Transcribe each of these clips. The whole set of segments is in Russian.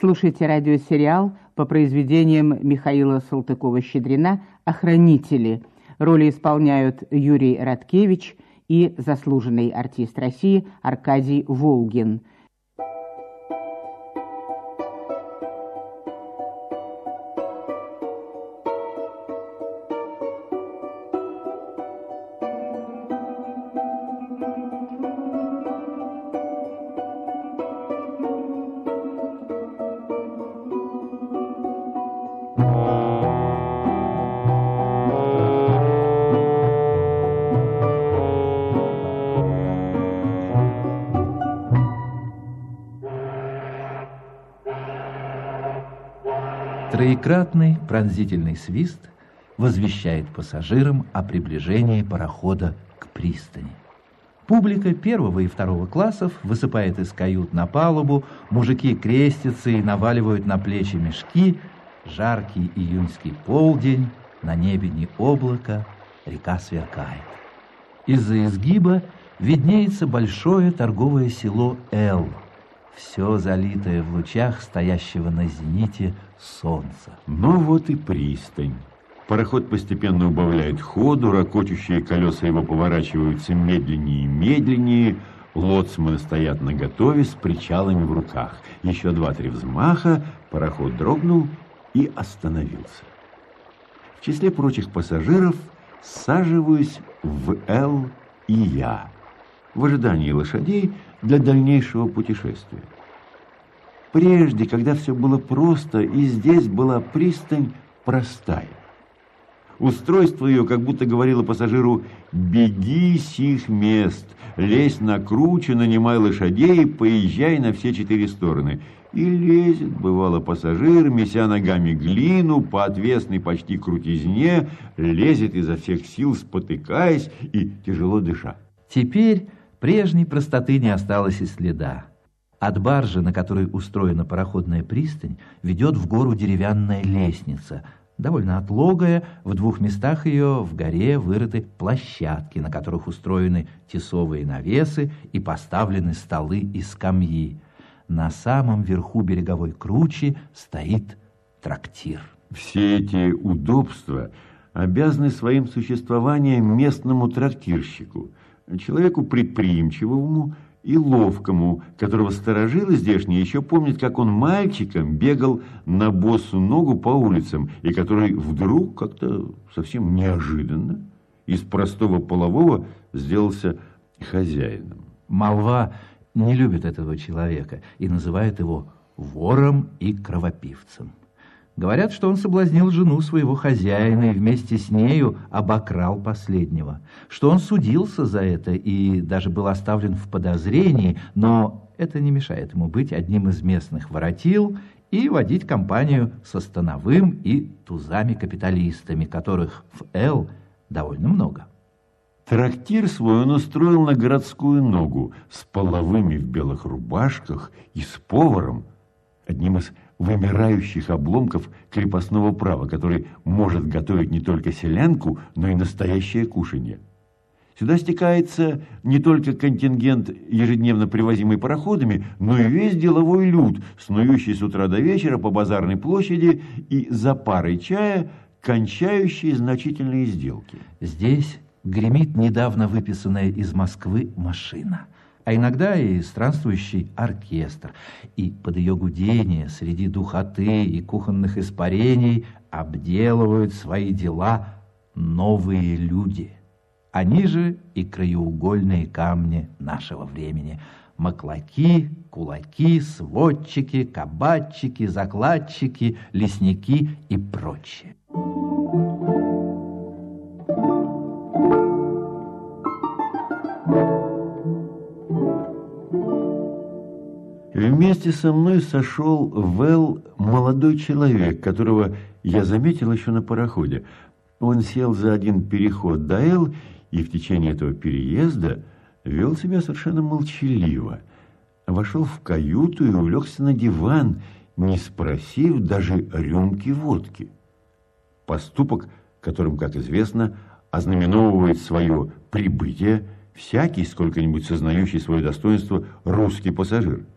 Слушайте радиосериал по произведениям Михаила Салтыкова-Щедрина «Охранители». Роли исполняют Юрий Радкевич и заслуженный артист России Аркадий Волгин – Троекратный пронзительный свист возвещает пассажирам о приближении парохода к пристани. Публика первого и второго классов высыпает из кают на палубу, мужики крестятся и наваливают на плечи мешки. Жаркий июньский полдень, на небе не облако, река сверкает. Из-за изгиба виднеется большое торговое село Эл, все залитое в лучах стоящего на зените солнца. Ну вот и пристань. Пароход постепенно убавляет ходу, ракочущие колеса его поворачиваются медленнее и медленнее, лоцманы стоят наготове с причалами в руках. Еще два-три взмаха, пароход дрогнул и остановился. В числе прочих пассажиров саживаюсь в «Л» и я, в ожидании лошадей для дальнейшего путешествия. Прежде, когда все было просто, и здесь была пристань простая. Устройство ее как будто говорило пассажиру «беги сих мест, лезь на круче, нанимай лошадей, поезжай на все четыре стороны». И лезет, бывало, пассажир, меся ногами глину, по отвесной почти крутизне, лезет изо всех сил, спотыкаясь и тяжело дыша. Теперь прежней простоты не осталось и следа. От баржи, на которой устроена пароходная пристань, ведет в гору деревянная лестница, довольно отлогая, в двух местах ее в горе вырыты площадки, на которых устроены тесовые навесы и поставлены столы и скамьи. На самом верху береговой кручи стоит трактир. Все эти удобства обязаны своим существованием местному трактирщику, человеку предприимчивому, и ловкому, которого сторожилы здешние еще помнят, как он мальчиком бегал на босу ногу по улицам, и который вдруг как-то совсем неожиданно из простого полового сделался хозяином. Молва не любит этого человека и называет его вором и кровопивцем. Говорят, что он соблазнил жену своего хозяина и вместе с нею обокрал последнего, что он судился за это и даже был оставлен в подозрении, но это не мешает ему быть одним из местных воротил и водить компанию со Становым и тузами-капиталистами, которых в Эл довольно много. Трактир свой он устроил на городскую ногу с половыми в белых рубашках и с поваром, одним из вымирающих обломков крепостного права, который может готовить не только селянку, но и настоящее кушанье. Сюда стекается не только контингент, ежедневно привозимый пароходами, но и весь деловой люд, снующий с утра до вечера по базарной площади и за парой чая, кончающий значительные сделки. Здесь гремит недавно выписанная из Москвы машина – а иногда и странствующий оркестр. И под ее гудение среди духоты и кухонных испарений обделывают свои дела новые люди. Они же и краеугольные камни нашего времени. Маклаки, кулаки, сводчики, кабачики, закладчики, лесники и прочее. Вместе со мной сошел в Эл молодой человек, которого я заметил еще на пароходе. Он сел за один переход до Эл и в течение этого переезда вел себя совершенно молчаливо. Вошел в каюту и улегся на диван, не спросив даже рюмки водки. Поступок, которым, как известно, ознаменовывает свое прибытие всякий, сколько-нибудь сознающий свое достоинство, русский пассажир –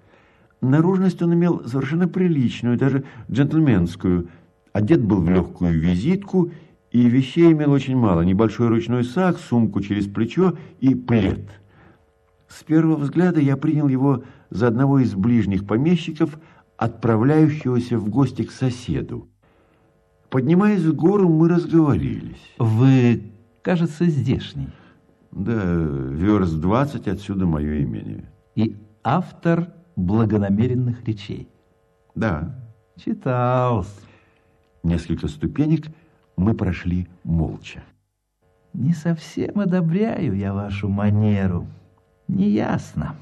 Наружность он имел совершенно приличную, даже джентльменскую. Одет был в легкую визитку и вещей имел очень мало. Небольшой ручной сак, сумку через плечо и плед. С первого взгляда я принял его за одного из ближних помещиков, отправляющегося в гости к соседу. Поднимаясь в гору, мы разговорились. Вы, кажется, здешний. Да, верст 20 отсюда мое имение. И автор благонамеренных речей. Да. Читал. Несколько ступенек мы прошли молча. Не совсем одобряю я вашу манеру. Неясно.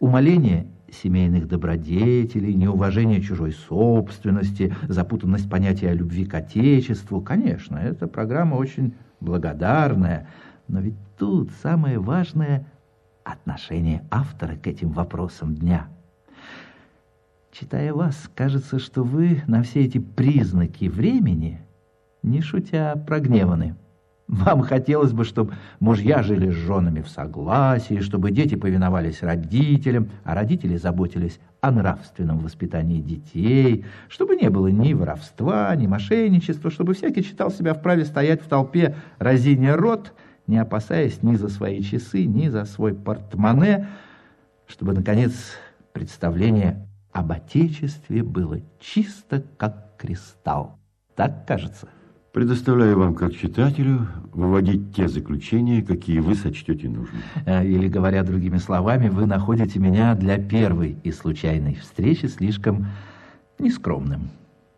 Умоление семейных добродетелей, неуважение чужой собственности, запутанность понятия о любви к Отечеству. Конечно, эта программа очень благодарная, но ведь тут самое важное – отношение автора к этим вопросам дня. Читая вас, кажется, что вы на все эти признаки времени, не шутя, прогневаны. Вам хотелось бы, чтобы мужья жили с женами в согласии, чтобы дети повиновались родителям, а родители заботились о нравственном воспитании детей, чтобы не было ни воровства, ни мошенничества, чтобы всякий считал себя вправе стоять в толпе, разиня рот, не опасаясь ни за свои часы, ни за свой портмоне, чтобы, наконец, представление об Отечестве было чисто как кристалл. Так кажется. Предоставляю вам, как читателю, выводить те заключения, какие вы сочтете нужным. Э, или, говоря другими словами, вы находите меня для первой и случайной встречи слишком нескромным.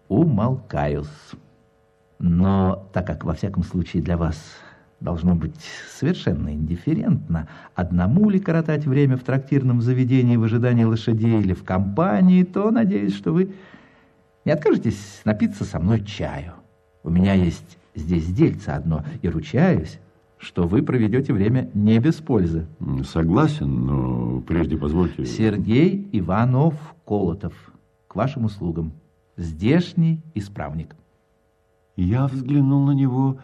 Умолкаюсь. Но так как, во всяком случае, для вас должно быть совершенно индифферентно, одному ли коротать время в трактирном заведении в ожидании лошадей или в компании, то надеюсь, что вы не откажетесь напиться со мной чаю. У меня есть здесь дельце одно, и ручаюсь, что вы проведете время не без пользы. Согласен, но прежде позвольте... Сергей Иванов Колотов, к вашим услугам. Здешний исправник. Я взглянул на него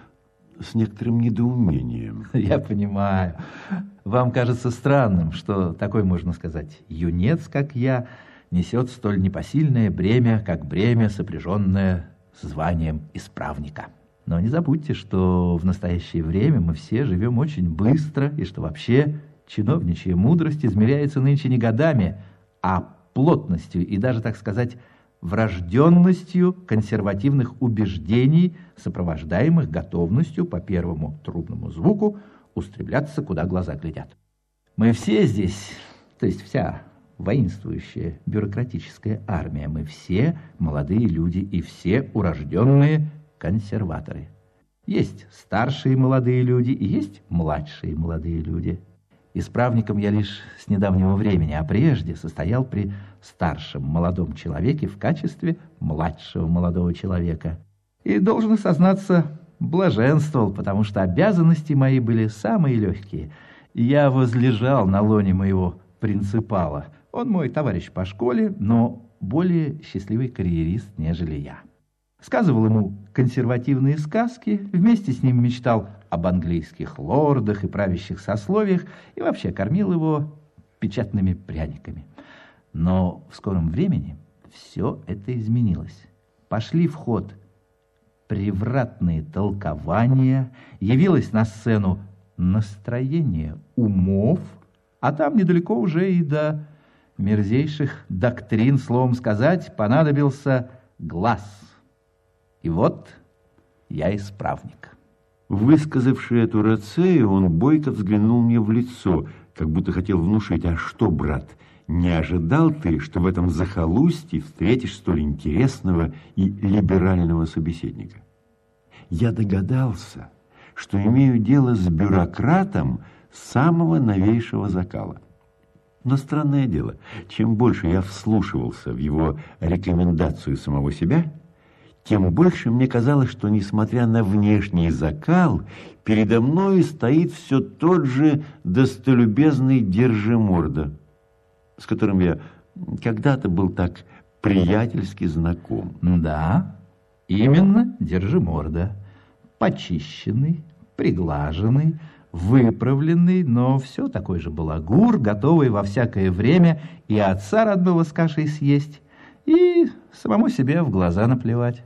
с некоторым недоумением. Я понимаю. Вам кажется странным, что такой, можно сказать, юнец, как я, несет столь непосильное бремя, как бремя, сопряженное званием исправника. Но не забудьте, что в настоящее время мы все живем очень быстро, и что вообще чиновничья мудрость измеряется нынче не годами, а плотностью и даже, так сказать, врожденностью консервативных убеждений, сопровождаемых готовностью по первому трубному звуку устремляться, куда глаза глядят. Мы все здесь, то есть вся воинствующая бюрократическая армия. Мы все молодые люди и все урожденные консерваторы. Есть старшие молодые люди и есть младшие молодые люди. Исправником я лишь с недавнего времени, а прежде состоял при старшем молодом человеке в качестве младшего молодого человека. И, должен сознаться, блаженствовал, потому что обязанности мои были самые легкие. Я возлежал на лоне моего принципала – он мой товарищ по школе, но более счастливый карьерист, нежели я. Сказывал ему консервативные сказки, вместе с ним мечтал об английских лордах и правящих сословиях и вообще кормил его печатными пряниками. Но в скором времени все это изменилось. Пошли в ход превратные толкования, явилось на сцену настроение умов, а там недалеко уже и до мерзейших доктрин, словом сказать, понадобился глаз. И вот я исправник. Высказавший эту рацею, он бойко взглянул мне в лицо, как будто хотел внушить, а что, брат, не ожидал ты, что в этом захолустье встретишь столь интересного и либерального собеседника? Я догадался, что имею дело с бюрократом самого новейшего закала. Но странное дело, чем больше я вслушивался в его рекомендацию самого себя, тем больше мне казалось, что, несмотря на внешний закал, передо мной стоит все тот же достолюбезный Держиморда, с которым я когда-то был так приятельски знаком. Да, именно Держиморда. Почищенный, приглаженный, выправленный, но все такой же балагур, готовый во всякое время и отца родного с кашей съесть, и самому себе в глаза наплевать.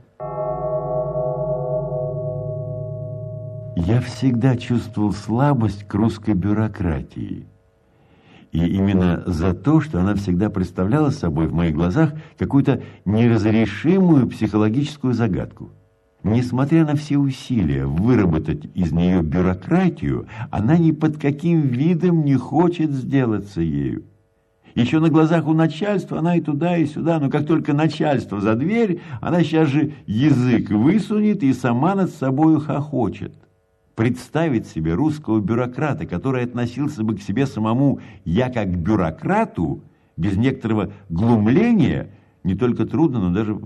Я всегда чувствовал слабость к русской бюрократии. И именно за то, что она всегда представляла собой в моих глазах какую-то неразрешимую психологическую загадку. Несмотря на все усилия выработать из нее бюрократию, она ни под каким видом не хочет сделаться ею. Еще на глазах у начальства она и туда, и сюда, но как только начальство за дверь, она сейчас же язык высунет и сама над собою хохочет. Представить себе русского бюрократа, который относился бы к себе самому «я как бюрократу», без некоторого глумления, не только трудно, но даже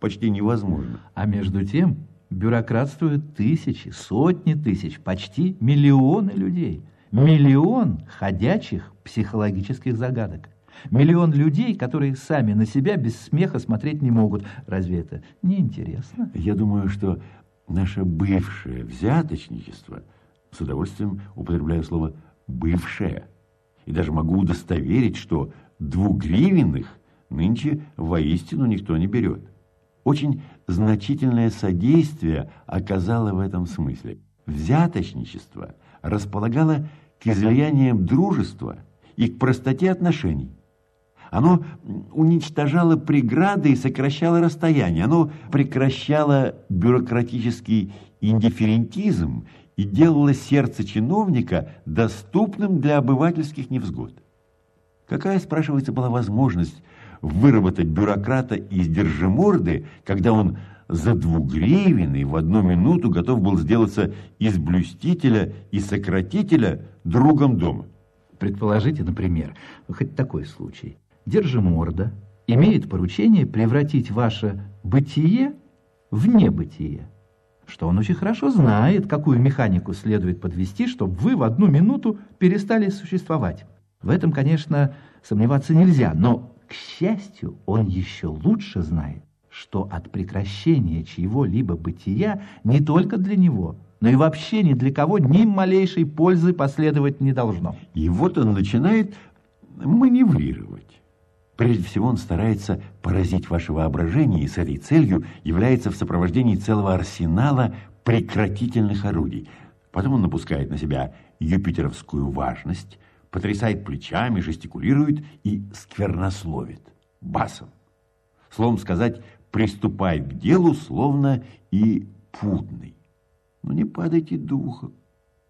почти невозможно. А между тем бюрократствуют тысячи, сотни тысяч, почти миллионы людей. Миллион ходячих психологических загадок. Миллион людей, которые сами на себя без смеха смотреть не могут. Разве это не интересно? Я думаю, что наше бывшее взяточничество, с удовольствием употребляю слово «бывшее», и даже могу удостоверить, что двугривенных нынче воистину никто не берет. Очень значительное содействие оказало в этом смысле. Взяточничество располагало к излияниям дружества и к простоте отношений. Оно уничтожало преграды и сокращало расстояние. Оно прекращало бюрократический индифферентизм и делало сердце чиновника доступным для обывательских невзгод. Какая, спрашивается, была возможность выработать бюрократа из держиморды, когда он за двугривенный в одну минуту готов был сделаться из блюстителя и сократителя другом дома? Предположите, например, хоть такой случай. Держиморда имеет поручение превратить ваше бытие в небытие, что он очень хорошо знает, какую механику следует подвести, чтобы вы в одну минуту перестали существовать. В этом, конечно, сомневаться нельзя, но, к счастью, он еще лучше знает, что от прекращения чьего-либо бытия не только для него, но и вообще ни для кого ни малейшей пользы последовать не должно. И вот он начинает маневрировать. Прежде всего, он старается поразить ваше воображение и с этой целью является в сопровождении целого арсенала прекратительных орудий. Потом он напускает на себя юпитеровскую важность, потрясает плечами, жестикулирует и сквернословит басом. Словом сказать, приступает к делу словно и путный. Но не падайте духом.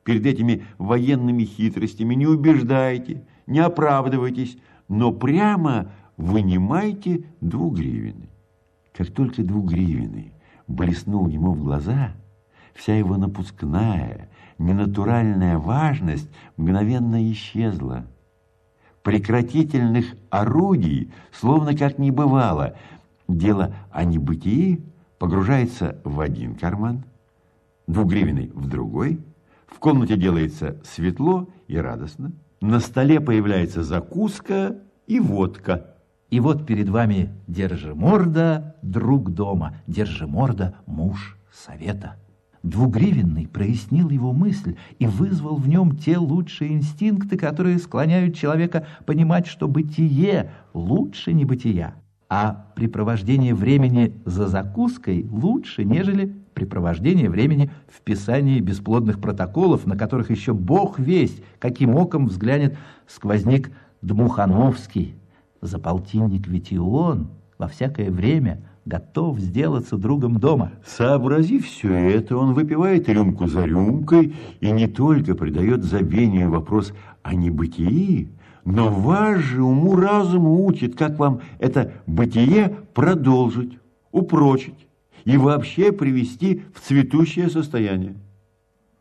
Перед этими военными хитростями не убеждайте, не оправдывайтесь, но прямо вынимайте двугривенный. Как только двугривенный блеснул ему в глаза, вся его напускная, ненатуральная важность мгновенно исчезла. Прекратительных орудий словно как не бывало. Дело о небытии погружается в один карман, двугривенный в другой, в комнате делается светло и радостно, на столе появляется закуска и водка. И вот перед вами Держиморда, друг дома, Держиморда, муж совета. Двугривенный прояснил его мысль и вызвал в нем те лучшие инстинкты, которые склоняют человека понимать, что бытие лучше не бытия, а препровождение времени за закуской лучше, нежели препровождение времени в писании бесплодных протоколов, на которых еще бог весть, каким оком взглянет сквозник Дмухановский. За полтинник ведь и он во всякое время готов сделаться другом дома. Сообразив все это, он выпивает рюмку за рюмкой и не только придает забвению вопрос о небытии, но вас же уму-разуму учит, как вам это бытие продолжить, упрочить и вообще привести в цветущее состояние.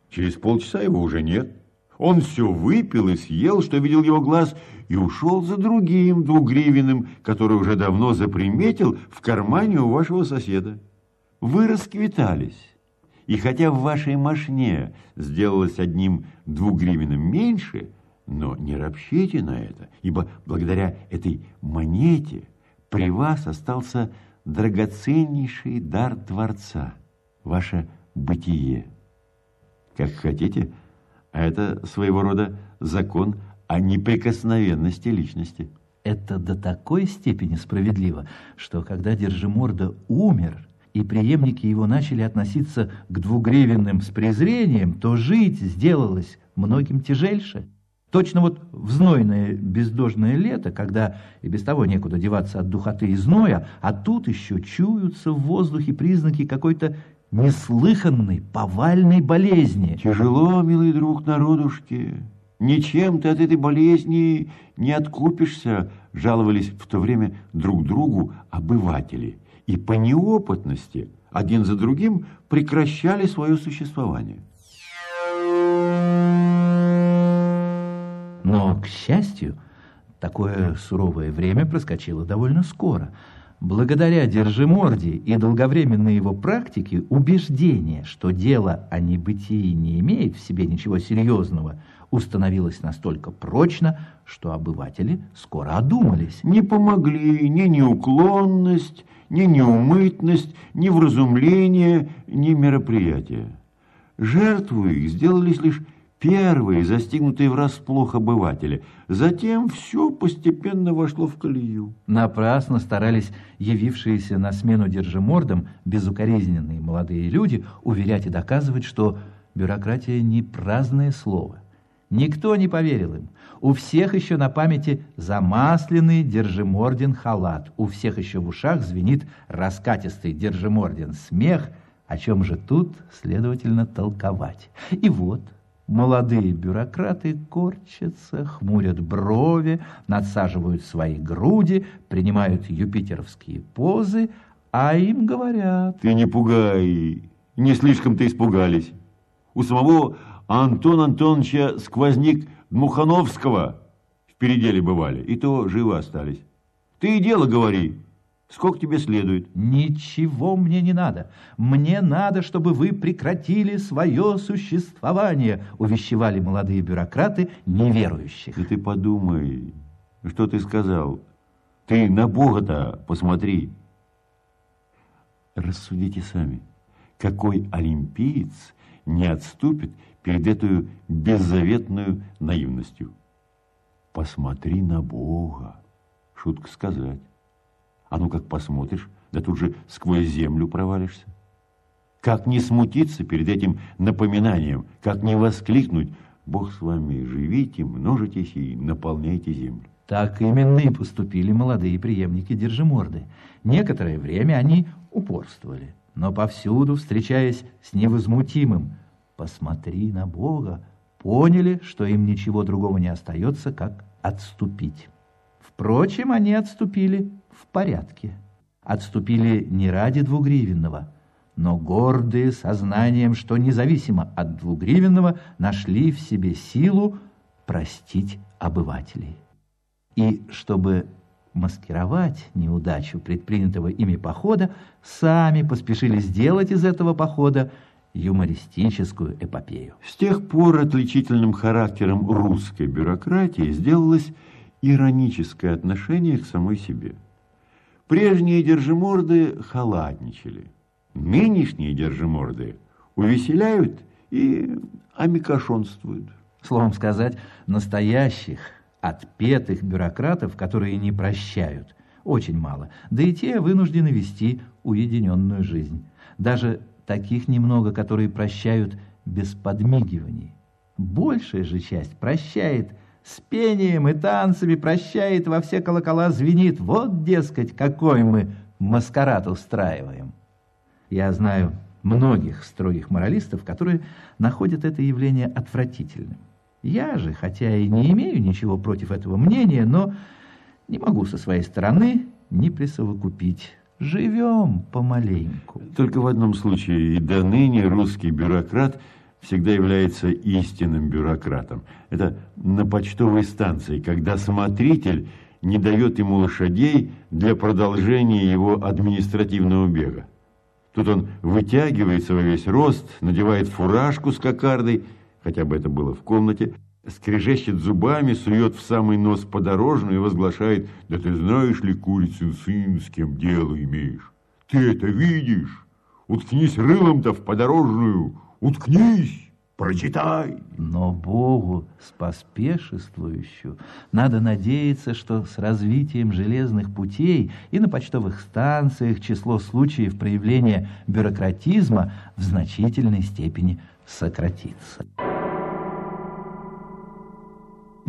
Через полчаса его уже нет. Он все выпил и съел, что видел его глаз, и ушел за другим двугривенным, который уже давно заприметил в кармане у вашего соседа. Вы расквитались. И хотя в вашей мошне сделалось одним двугривенным меньше, но не ропщите на это, ибо благодаря этой монете при вас остался драгоценнейший дар Творца, ваше бытие. Как хотите, А это своего рода закон о неприкосновенности личности. Это до такой степени справедливо, что когда Держиморда умер, и преемники его начали относиться к двугривенным с презрением, то жить сделалось многим тяжельше. Точно вот в знойное бездожное лето, когда и без того некуда деваться от духоты и зноя, а тут еще чуются в воздухе признаки какой-то неслыханной повальной болезни. Тяжело, милый друг, народушке. Ничем ты от этой болезни не откупишься, жаловались в то время друг другу обыватели. И по неопытности один за другим прекращали свое существование. Но, к счастью, такое суровое время проскочило довольно скоро. Благодаря Держиморде и долговременной его практике убеждение, что дело о небытии не имеет в себе ничего серьезного, установилось настолько прочно, что обыватели скоро одумались. Не помогли ни неуклонность, ни неумытность, ни вразумление, ни мероприятие. Жертву их сделались лишь Первые, застигнутые врасплох обыватели. Затем все постепенно вошло в колею. Напрасно старались явившиеся на смену держимордам безукоризненные молодые люди уверять и доказывать, что бюрократия не праздное слово. Никто не поверил им. У всех еще на памяти замасленный держиморден халат. У всех еще в ушах звенит раскатистый держиморден смех. О чем же тут, следовательно, толковать? И вот... Молодые бюрократы корчатся, хмурят брови, надсаживают свои груди, принимают юпитеровские позы, а им говорят... Ты не пугай, не слишком-то испугались. У самого Антона Антоновича сквозник Дмухановского в переделе бывали, и то живы остались. Ты и дело говори, Сколько тебе следует? Ничего мне не надо. Мне надо, чтобы вы прекратили свое существование, увещевали молодые бюрократы неверующих. Да ты подумай, что ты сказал. Ты на Бога-то посмотри. Рассудите сами, какой олимпиец не отступит перед этой беззаветную наивностью? Посмотри на Бога. Шутка сказать. А ну как посмотришь, да тут же сквозь землю провалишься. Как не смутиться перед этим напоминанием, как не воскликнуть «Бог с вами, живите, множитесь и наполняйте землю». Так именно и поступили молодые преемники Держиморды. Некоторое время они упорствовали, но повсюду, встречаясь с невозмутимым «посмотри на Бога», поняли, что им ничего другого не остается, как отступить. Впрочем, они отступили в порядке. Отступили не ради двугривенного, но гордые сознанием, что независимо от двугривенного нашли в себе силу простить обывателей. И чтобы маскировать неудачу предпринятого ими похода, сами поспешили сделать из этого похода юмористическую эпопею. С тех пор отличительным характером русской бюрократии сделалось ироническое отношение к самой себе. Прежние держиморды халатничали. Нынешние держиморды увеселяют и амикошонствуют. Словом сказать, настоящих, отпетых бюрократов, которые не прощают, очень мало. Да и те вынуждены вести уединенную жизнь. Даже таких немного, которые прощают без подмигиваний. Большая же часть прощает с пением и танцами прощает, во все колокола звенит. Вот, дескать, какой мы маскарад устраиваем. Я знаю многих строгих моралистов, которые находят это явление отвратительным. Я же, хотя и не имею ничего против этого мнения, но не могу со своей стороны не присовокупить. Живем помаленьку. Только в одном случае и до ныне русский бюрократ – всегда является истинным бюрократом. Это на почтовой станции, когда смотритель не дает ему лошадей для продолжения его административного бега. Тут он вытягивается во весь рост, надевает фуражку с кокардой, хотя бы это было в комнате, скрежещет зубами, сует в самый нос подорожную и возглашает, «Да ты знаешь ли, курицын сын, с кем дело имеешь? Ты это видишь? Уткнись рылом-то в подорожную, Уткнись, прочитай. Но Богу споспешествующую надо надеяться, что с развитием железных путей и на почтовых станциях число случаев проявления бюрократизма в значительной степени сократится.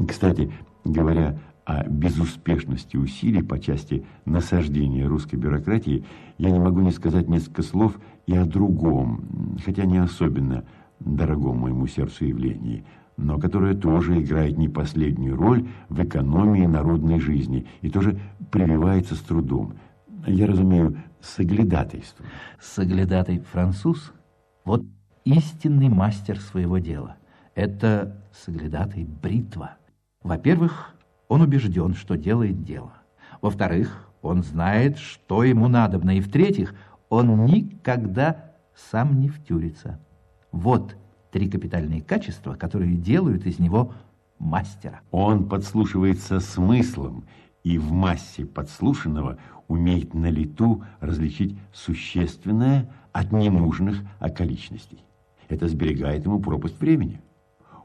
Кстати, говоря о безуспешности усилий по части насаждения русской бюрократии, я не могу не сказать несколько слов и о другом, хотя не особенно дорогом моему сердцу явлении, но которое тоже играет не последнюю роль в экономии народной жизни и тоже прививается с трудом. Я разумею, соглядатайство. Соглядатай француз – вот истинный мастер своего дела. Это соглядатай бритва. Во-первых, он убежден, что делает дело. Во-вторых, он знает, что ему надобно. И в-третьих, он никогда сам не втюрится. Вот три капитальные качества, которые делают из него мастера. Он подслушивается смыслом и в массе подслушанного умеет на лету различить существенное от ненужных околичностей. Это сберегает ему пропасть времени.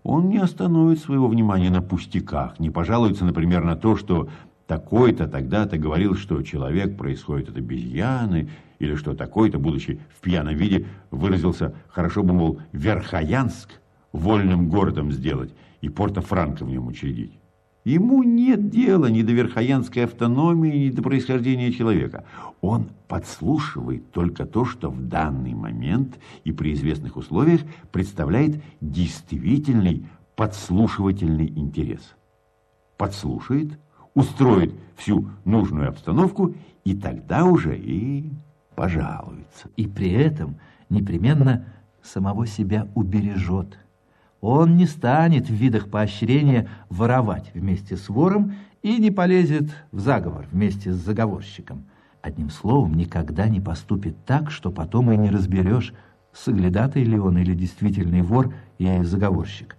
Он не остановит своего внимания на пустяках, не пожалуется, например, на то, что такой-то тогда-то говорил, что человек происходит от обезьяны, или что такой-то, будучи в пьяном виде, выразился, хорошо бы, мол, Верхоянск вольным городом сделать и Порто-Франко в нем учредить. Ему нет дела ни до верхоянской автономии, ни до происхождения человека. Он подслушивает только то, что в данный момент и при известных условиях представляет действительный подслушивательный интерес. Подслушает, устроит всю нужную обстановку, и тогда уже и пожалуется. И при этом непременно самого себя убережет – он не станет в видах поощрения воровать вместе с вором и не полезет в заговор вместе с заговорщиком. Одним словом, никогда не поступит так, что потом и не разберешь, соглядатый ли он или действительный вор и заговорщик.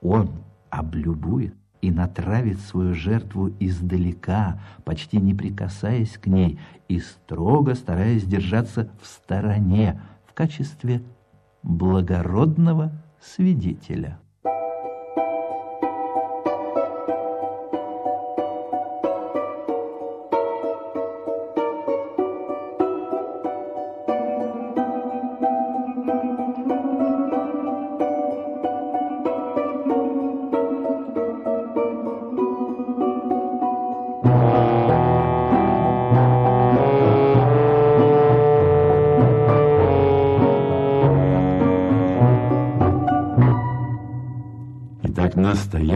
Он облюбует и натравит свою жертву издалека, почти не прикасаясь к ней и строго стараясь держаться в стороне в качестве благородного свидетеля.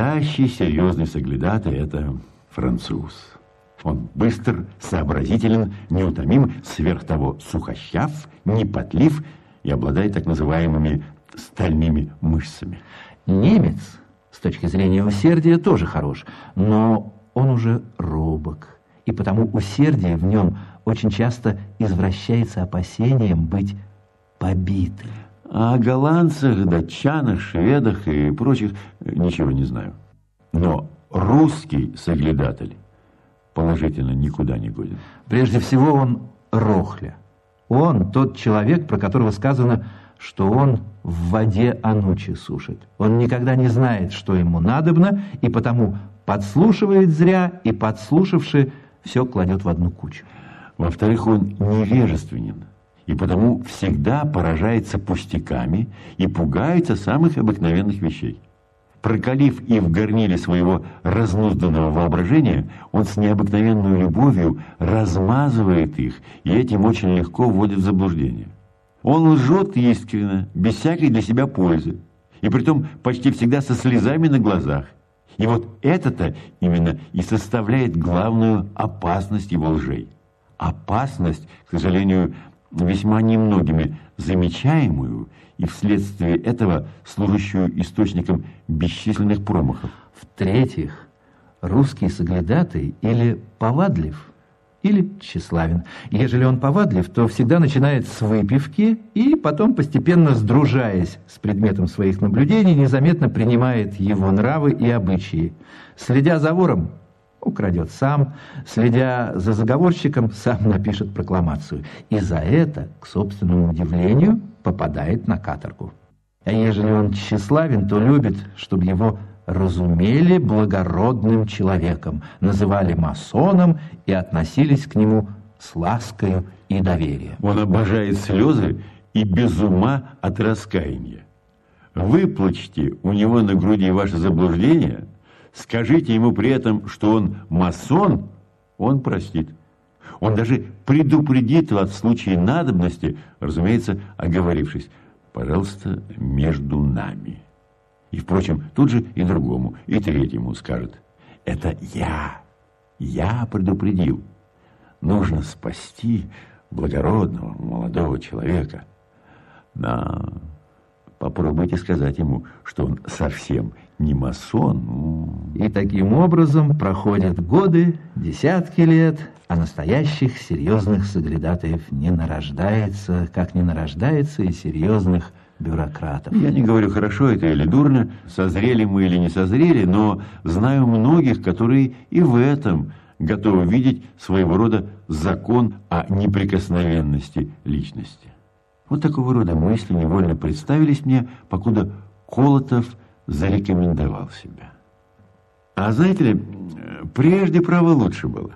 Настоящий серьезный соглядатай – это француз. Он быстр, сообразителен, неутомим, сверх того сухощав, непотлив и обладает так называемыми стальными мышцами. Немец, с точки зрения усердия, тоже хорош, но он уже робок, и потому усердие в нем очень часто извращается опасением быть побитым. О голландцах, датчанах, шведах и прочих ничего не знаю. Но русский соглядатель положительно никуда не годен. Прежде всего он рохля. Он тот человек, про которого сказано, что он в воде анучи сушит. Он никогда не знает, что ему надобно, и потому подслушивает зря, и подслушавши, все кладет в одну кучу. Во-вторых, он невежественен и потому всегда поражается пустяками и пугается самых обыкновенных вещей. Прокалив и в горниле своего разнузданного воображения, он с необыкновенной любовью размазывает их, и этим очень легко вводит в заблуждение. Он лжет искренно, без всякой для себя пользы, и притом почти всегда со слезами на глазах. И вот это-то именно и составляет главную опасность его лжей. Опасность, к сожалению, весьма немногими замечаемую и вследствие этого служащую источником бесчисленных промахов. В-третьих, русский соглядатый или повадлив, или тщеславен. Ежели он повадлив, то всегда начинает с выпивки и потом, постепенно сдружаясь с предметом своих наблюдений, незаметно принимает его нравы и обычаи. Следя за вором, украдет сам, следя за заговорщиком, сам напишет прокламацию. И за это, к собственному удивлению, попадает на каторгу. А ежели он тщеславен, то любит, чтобы его разумели благородным человеком, называли масоном и относились к нему с ласкою и доверием. Он обожает слезы и без ума от раскаяния. Выплачьте у него на груди ваше заблуждение, скажите ему при этом, что он масон, он простит. Он даже предупредит вас в случае надобности, разумеется, оговорившись. Пожалуйста, между нами. И, впрочем, тут же и другому, и третьему скажет. Это я. Я предупредил. Нужно спасти благородного молодого человека. На... Попробуйте сказать ему, что он совсем не масон. И таким образом проходят годы, десятки лет, а настоящих серьезных соглядатаев не нарождается, как не нарождается и серьезных бюрократов. Я не говорю, хорошо это или дурно, созрели мы или не созрели, но знаю многих, которые и в этом готовы видеть своего рода закон о неприкосновенности личности. Вот такого рода мысли невольно представились мне, покуда Колотов зарекомендовал себя. А знаете ли, прежде право лучше было.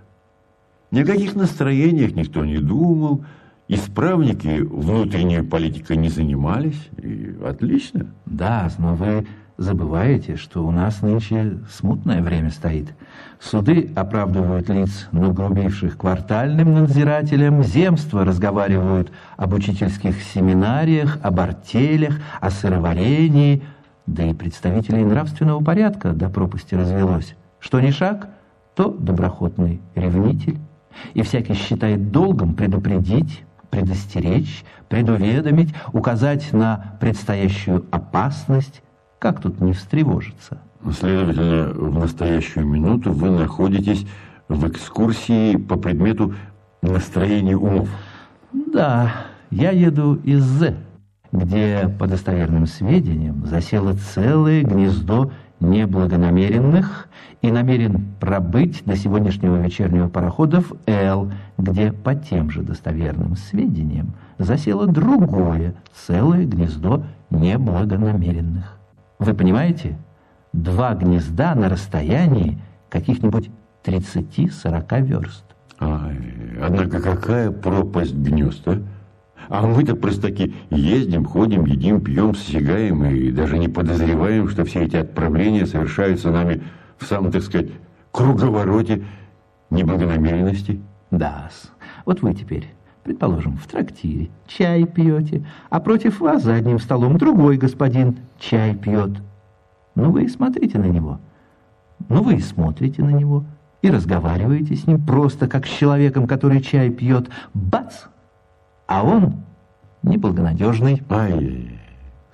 Ни о каких настроениях никто не думал, исправники внутренней политикой не занимались, и отлично. Да, но вы забываете, что у нас нынче смутное время стоит. Суды оправдывают лиц, нагрубивших квартальным надзирателям, земства разговаривают об учительских семинариях, об артелях, о сыроварении, да и представителей нравственного порядка до пропасти развелось. Что ни шаг, то доброхотный ревнитель. И всякий считает долгом предупредить, предостеречь, предуведомить, указать на предстоящую опасность, как тут не встревожиться? Следовательно, в настоящую минуту вы находитесь в экскурсии по предмету настроения умов. Да, я еду из З, где, по достоверным сведениям, засело целое гнездо неблагонамеренных и намерен пробыть до сегодняшнего вечернего парохода в Л, где, по тем же достоверным сведениям, засело другое целое гнездо неблагонамеренных. Вы понимаете? Два гнезда на расстоянии каких-нибудь 30-40 верст. Ай, однако какая пропасть гнезд, а? А мы-то простаки ездим, ходим, едим, пьем, сосягаем и даже не подозреваем, что все эти отправления совершаются нами в самом, так сказать, круговороте неблагонамеренности. Да, вот вы теперь предположим, в трактире, чай пьете, а против вас за одним столом другой господин чай пьет. Ну, вы и смотрите на него. Ну, вы и смотрите на него, и разговариваете с ним просто как с человеком, который чай пьет. Бац! А он неблагонадежный. Ай,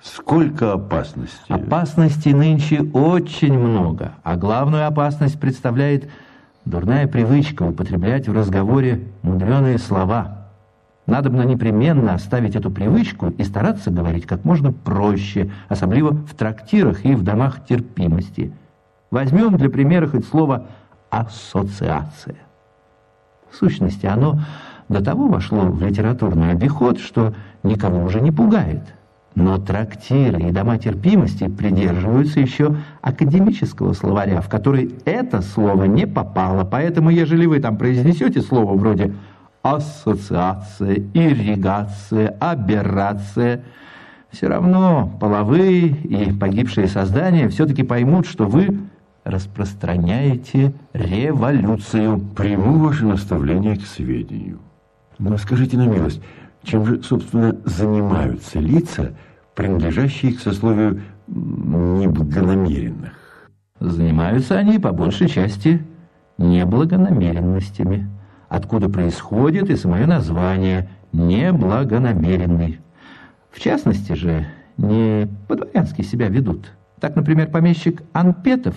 сколько опасностей. Опасностей нынче очень много, а главную опасность представляет дурная привычка употреблять в разговоре мудреные слова – надо бы непременно оставить эту привычку и стараться говорить как можно проще, особливо в трактирах и в домах терпимости. Возьмем для примера хоть слово «ассоциация». В сущности, оно до того вошло в литературный обиход, что никого уже не пугает. Но трактиры и дома терпимости придерживаются еще академического словаря, в который это слово не попало. Поэтому, ежели вы там произнесете слово вроде ассоциация, ирригация, аберрация. Все равно половые и погибшие создания все-таки поймут, что вы распространяете революцию. Приму ваше наставление к сведению. Но скажите на милость, чем же, собственно, занимаются лица, принадлежащие к сословию неблагонамеренных? Занимаются они, по большей части, неблагонамеренностями откуда происходит и самое название «неблагонамеренный». В частности же, не по-дворянски себя ведут. Так, например, помещик Анпетов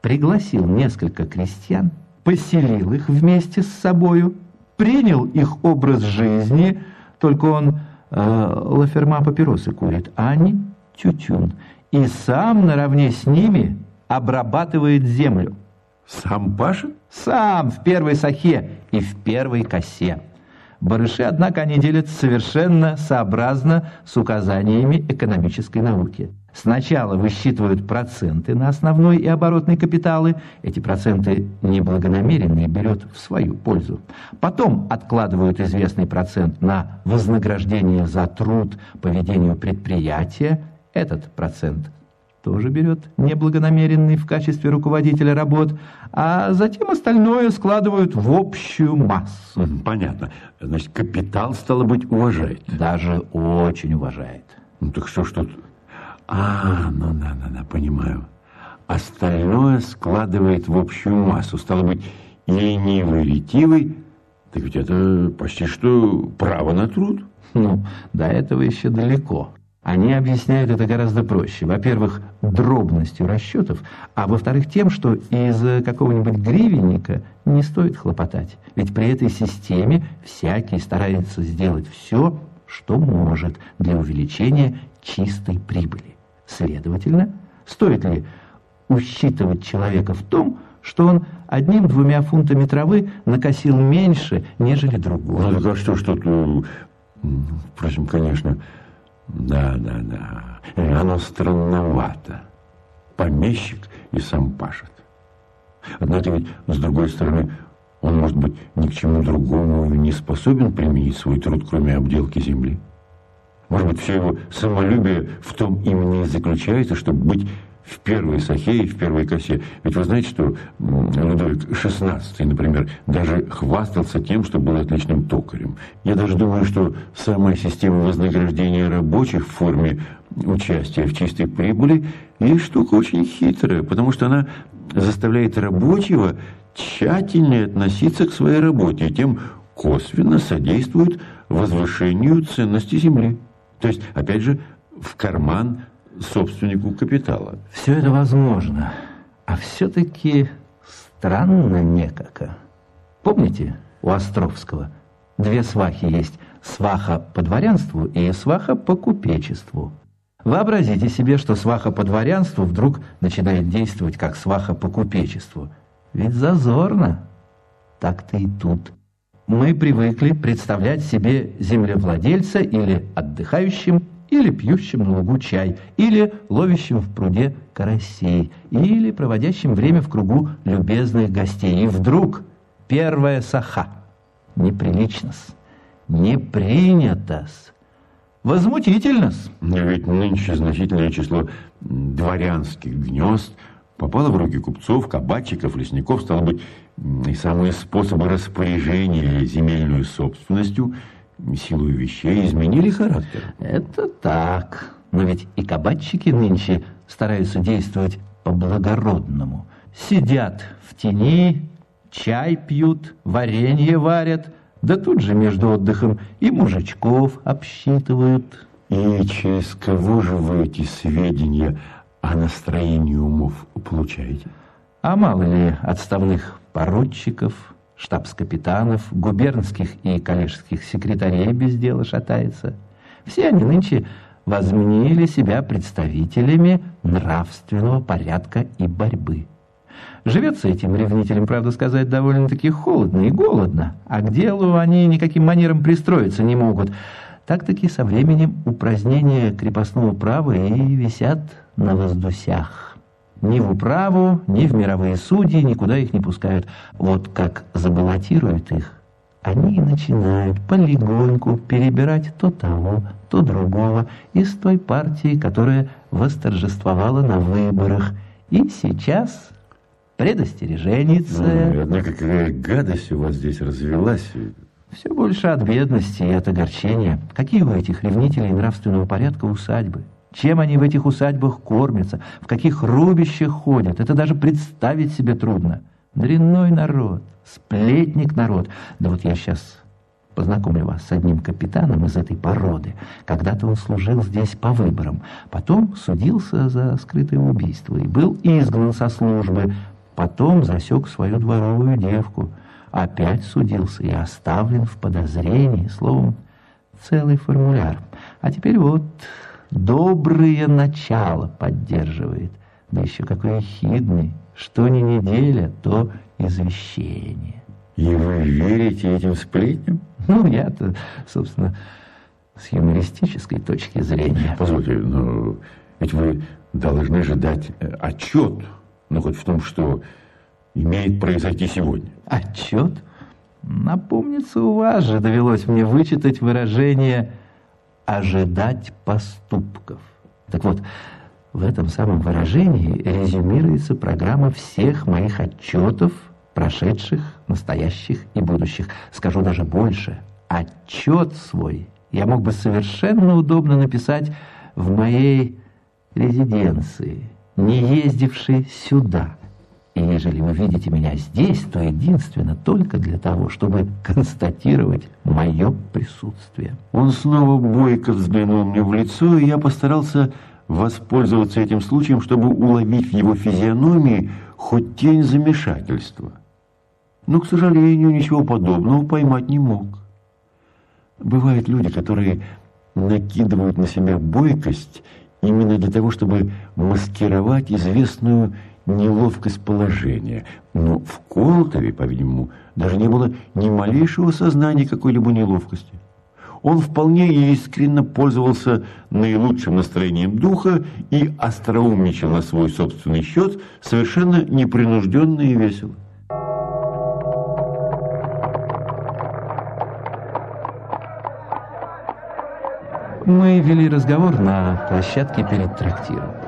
пригласил несколько крестьян, поселил их вместе с собою, принял их образ жизни, только он э, лаферма папиросы курит, а они тютюн, и сам наравне с ними обрабатывает землю. Сам пашет? Сам, в первой сахе и в первой косе. Барыши, однако, они делятся совершенно сообразно с указаниями экономической науки. Сначала высчитывают проценты на основной и оборотный капиталы. Эти проценты неблагонамеренные берет в свою пользу. Потом откладывают известный процент на вознаграждение за труд по ведению предприятия. Этот процент тоже берет неблагонамеренный в качестве руководителя работ, а затем остальное складывают в общую массу. Понятно. Значит, капитал, стало быть, уважает. Даже очень уважает. Ну так что ж тут... А, ну да, да, да, понимаю. Остальное складывает в общую массу. Стало быть, ленивый, ретивый, так ведь это почти что право на труд. Ну, до этого еще далеко. Они объясняют это гораздо проще. Во-первых, дробностью расчетов, а во-вторых, тем, что из какого-нибудь гривенника не стоит хлопотать. Ведь при этой системе всякий старается сделать все, что может для увеличения чистой прибыли. Следовательно, стоит ли усчитывать человека в том, что он одним-двумя фунтами травы накосил меньше, нежели другой? Ну, так а что ж тут... э, Впрочем, конечно... Да, да, да. Оно странновато. Помещик и сам пашет. Однако ведь, с другой стороны, он, может быть, ни к чему другому не способен применить свой труд, кроме обделки земли. Может быть, все его самолюбие в том именно и заключается, чтобы быть в первой сахе и в первой косе. Ведь вы знаете, что Людовик XVI, например, даже хвастался тем, что был отличным токарем. Я даже думаю, что самая система вознаграждения рабочих в форме участия в чистой прибыли и штука очень хитрая, потому что она заставляет рабочего тщательнее относиться к своей работе и тем косвенно содействует возвышению ценности земли. То есть, опять же, в карман собственнику капитала. Все это возможно, а все-таки странно некако. Помните у Островского две свахи есть, сваха по дворянству и сваха по купечеству. Вообразите себе, что сваха по дворянству вдруг начинает действовать как сваха по купечеству. Ведь зазорно. Так-то и тут. Мы привыкли представлять себе землевладельца или отдыхающим, или пьющим на лугу чай, или ловящим в пруде карасей, или проводящим время в кругу любезных гостей. И вдруг первая саха. Неприлично-с, не принято-с, возмутительно-с. Но ведь нынче значительное число дворянских гнезд попало в руки купцов, кабачиков, лесников, стало быть, и самые способы распоряжения земельной собственностью, силу вещей изменили характер. Это так. Но ведь и кабачики нынче стараются действовать по-благородному. Сидят в тени, чай пьют, варенье варят, да тут же между отдыхом и мужичков обсчитывают. И через кого же вы эти сведения о настроении умов получаете? А мало ли отставных поручиков, штабс-капитанов, губернских и коллежских секретарей без дела шатается. Все они нынче возмнили себя представителями нравственного порядка и борьбы. Живется этим ревнителям, правда сказать, довольно-таки холодно и голодно, а к делу они никаким манером пристроиться не могут. Так-таки со временем упразднения крепостного права и висят на воздусях. Ни в управу, ни в мировые судьи никуда их не пускают. Вот как забаллотируют их, они и начинают полегоньку перебирать то того, то другого из той партии, которая восторжествовала на выборах. И сейчас предостереженница... Ну, однако какая гадость у вас здесь развелась. Все больше от бедности и от огорчения. Какие у этих ревнителей нравственного порядка усадьбы? Чем они в этих усадьбах кормятся? В каких рубищах ходят? Это даже представить себе трудно. Дрянной народ, сплетник народ. Да вот я сейчас познакомлю вас с одним капитаном из этой породы. Когда-то он служил здесь по выборам. Потом судился за скрытое убийство и был изгнан со службы. Потом засек свою дворовую девку. Опять судился и оставлен в подозрении. Словом, целый формуляр. А теперь вот доброе начало поддерживает. Да еще какой ехидный. Что ни неделя, то извещение. И вы верите этим сплетням? Ну, я-то, собственно, с юмористической точки зрения. Позвольте, но ведь вы должны же дать э, отчет, ну, хоть в том, что имеет произойти сегодня. Отчет? Напомнится, у вас же довелось мне вычитать выражение «ожидать поступков». Так вот, в этом самом выражении резюмируется программа всех моих отчетов, прошедших, настоящих и будущих. Скажу даже больше. Отчет свой я мог бы совершенно удобно написать в моей резиденции, не ездившей сюда. И ежели вы видите меня здесь, то единственно только для того, чтобы констатировать мое присутствие. Он снова бойко взглянул мне в лицо, и я постарался воспользоваться этим случаем, чтобы уловить в его физиономии хоть тень замешательства. Но, к сожалению, ничего подобного поймать не мог. Бывают люди, которые накидывают на себя бойкость именно для того, чтобы маскировать известную неловкость положения. Но в Колтове, по-видимому, даже не было ни малейшего сознания какой-либо неловкости. Он вполне искренне пользовался наилучшим настроением духа и остроумничал на свой собственный счет совершенно непринужденно и весело. Мы вели разговор на площадке перед трактиром.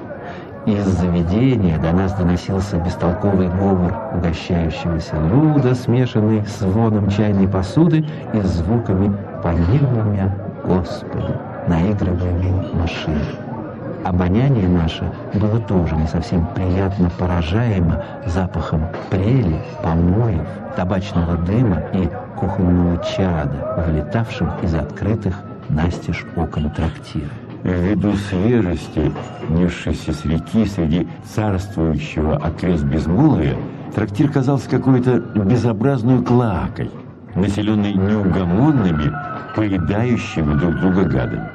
Из заведения до нас доносился бестолковый говор угощающегося люда, смешанный с звоном чайной посуды и звуками «Помилуй Господи!» наигрываемой машины. Обоняние наше было тоже не совсем приятно поражаемо запахом прели, помоев, табачного дыма и кухонного чада, вылетавшим из открытых настежь окон трактира. Ввиду свежести, несшейся с реки среди царствующего окрест безмолвия, трактир казался какой-то безобразной клакой, населенной неугомонными, поедающими друг друга гадами.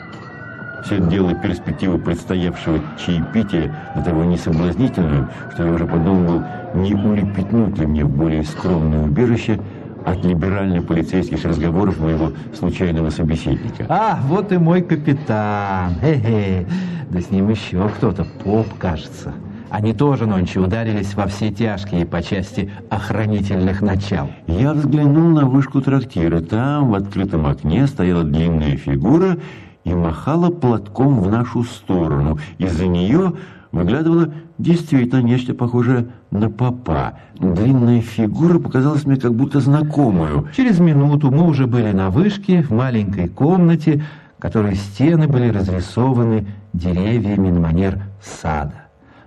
Все это делало перспективу предстоявшего чаепития до того несоблазнительную, что я уже подумал, не улепетнуть ли мне в более скромное убежище – от либерально-полицейских разговоров моего случайного собеседника. А, вот и мой капитан. Хе-хе. Да с ним еще кто-то, поп, кажется. Они тоже нонче ударились во все тяжкие по части охранительных начал. Я взглянул на вышку трактира. Там в открытом окне стояла длинная фигура и махала платком в нашу сторону. Из-за нее выглядывало действительно нечто похожее на папа. Длинная фигура показалась мне как будто знакомую. Через минуту мы уже были на вышке в маленькой комнате, которой стены были разрисованы деревьями на манер сада.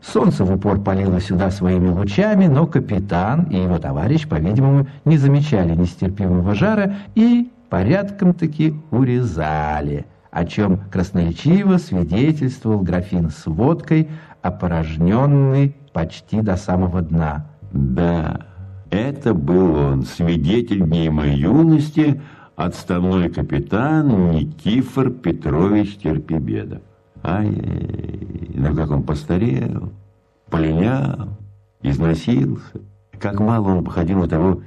Солнце в упор палило сюда своими лучами, но капитан и его товарищ, по-видимому, не замечали нестерпимого жара и порядком-таки урезали, о чем красноречиво свидетельствовал графин с водкой, опорожненный почти до самого дна. Да, это был он, свидетель дней моей юности, отставной капитан Никифор Петрович Терпебедов. Ай, ну как он постарел, полинял, износился. Как мало он походил на того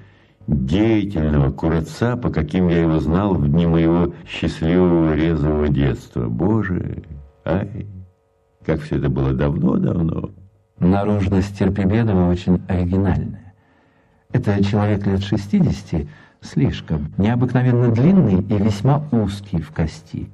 деятельного кураца, по каким я его знал в дни моего счастливого резвого детства. Боже, ай как все это было давно-давно. Наружность Терпебедова очень оригинальная. Это человек лет 60, слишком, необыкновенно длинный и весьма узкий в кости.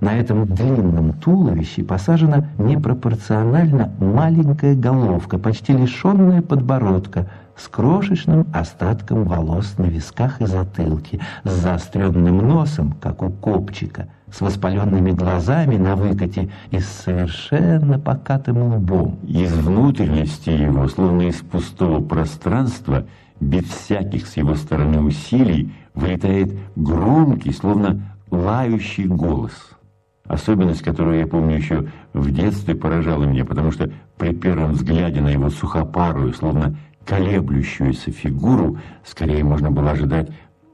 На этом длинном туловище посажена непропорционально маленькая головка, почти лишенная подбородка, с крошечным остатком волос на висках и затылке, с заостренным носом, как у копчика, с воспаленными глазами на выкате и с совершенно покатым лбом. Из внутренности его, словно из пустого пространства, без всяких с его стороны усилий, вылетает громкий, словно лающий голос – Особенность, которую я помню еще в детстве, поражала меня, потому что при первом взгляде на его сухопарую, словно колеблющуюся фигуру, скорее можно было ожидать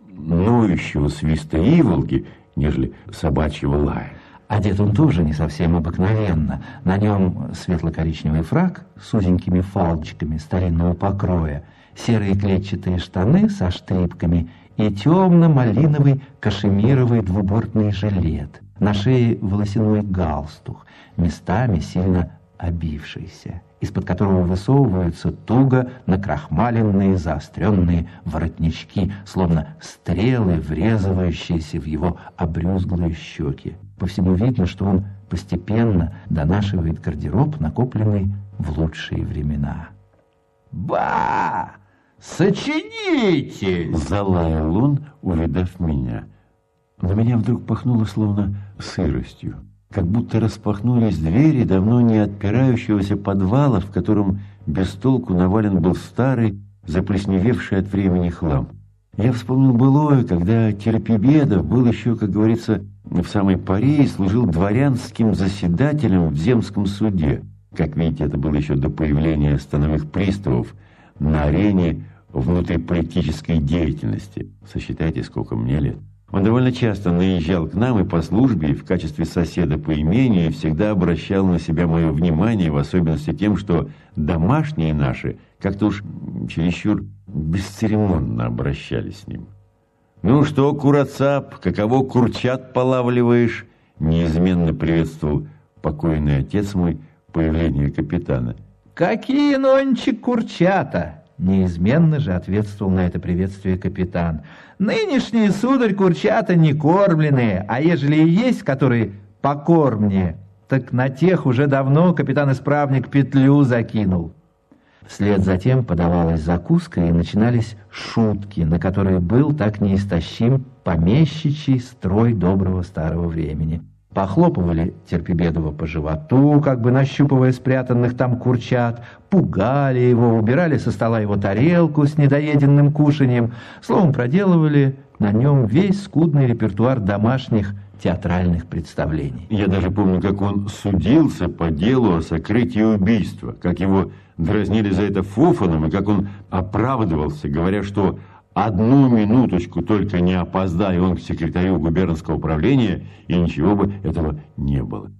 ноющего свиста иволги, нежели собачьего лая. Одет он тоже не совсем обыкновенно. На нем светло-коричневый фраг с узенькими фалочками старинного покроя, серые клетчатые штаны со штрипками и темно-малиновый кашемировый двубортный жилет, на шее волосяной галстук, местами сильно обившийся, из-под которого высовываются туго накрахмаленные заостренные воротнички, словно стрелы, врезывающиеся в его обрюзглые щеки. По всему видно, что он постепенно донашивает гардероб, накопленный в лучшие времена. «Ба! Сочинитель!» Залаял он, увидав меня. На меня вдруг пахнуло словно сыростью. Как будто распахнулись двери давно не отпирающегося подвала, в котором без толку навален был старый, заплесневевший от времени хлам. Я вспомнил былое, когда Терпибедов был еще, как говорится, в самой паре и служил дворянским заседателем в земском суде. Как видите, это было еще до появления становых приставов на арене внутриполитической деятельности. Сосчитайте, сколько мне лет. Он довольно часто наезжал к нам и по службе, и в качестве соседа по имению, всегда обращал на себя мое внимание, в особенности тем, что домашние наши как-то уж чересчур бесцеремонно обращались с ним. «Ну что, Курацап, каково курчат полавливаешь?» Неизменно приветствовал покойный отец мой появление капитана. «Какие, нончик, курчата!» Неизменно же ответствовал на это приветствие капитан. «Нынешние, сударь, курчата не кормленные, а ежели и есть, которые покормнее, так на тех уже давно капитан-исправник петлю закинул». Вслед за тем подавалась закуска, и начинались шутки, на которые был так неистощим помещичий строй доброго старого времени. Похлопывали Терпибедова по животу, как бы нащупывая спрятанных там курчат, пугали его, убирали со стола его тарелку с недоеденным кушанием, словом, проделывали на нем весь скудный репертуар домашних театральных представлений. Я даже помню, как он судился по делу о сокрытии убийства, как его дразнили за это фофаном, и как он оправдывался, говоря, что одну минуточку только не опоздай он к секретарю губернского управления, и ничего бы этого не было.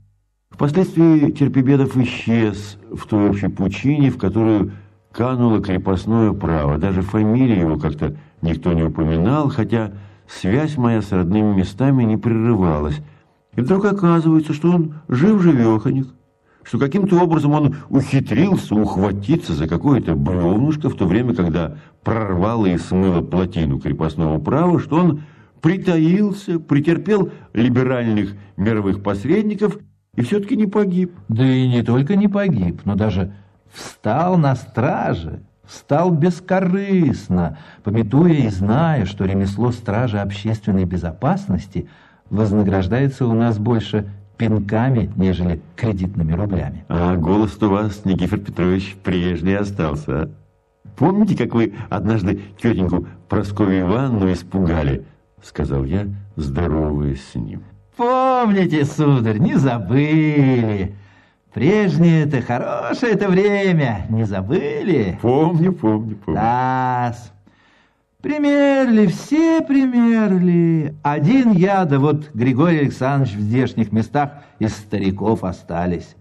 Впоследствии Терпибедов исчез в той общей пучине, в которую кануло крепостное право. Даже фамилию его как-то никто не упоминал, хотя связь моя с родными местами не прерывалась. И вдруг оказывается, что он жив-живеханик, что каким-то образом он ухитрился ухватиться за какое-то бревнышко в то время, когда прорвало и смыло плотину крепостного права, что он притаился, претерпел либеральных мировых посредников и все-таки не погиб. Да и не только не погиб, но даже встал на страже, встал бескорыстно, пометуя и зная, что ремесло стражи общественной безопасности вознаграждается у нас больше пинками, нежели кредитными рублями. А голос у вас, Никифор Петрович, прежний остался, а? Помните, как вы однажды тетеньку Прасковью Ивановну испугали? Сказал я, здороваясь с ним. Помните, сударь, не забыли. Прежнее это хорошее это время, не забыли? Помню, помню, помню. да -с. Примерли, все примерли. Один я, да вот Григорий Александрович в здешних местах из стариков остались.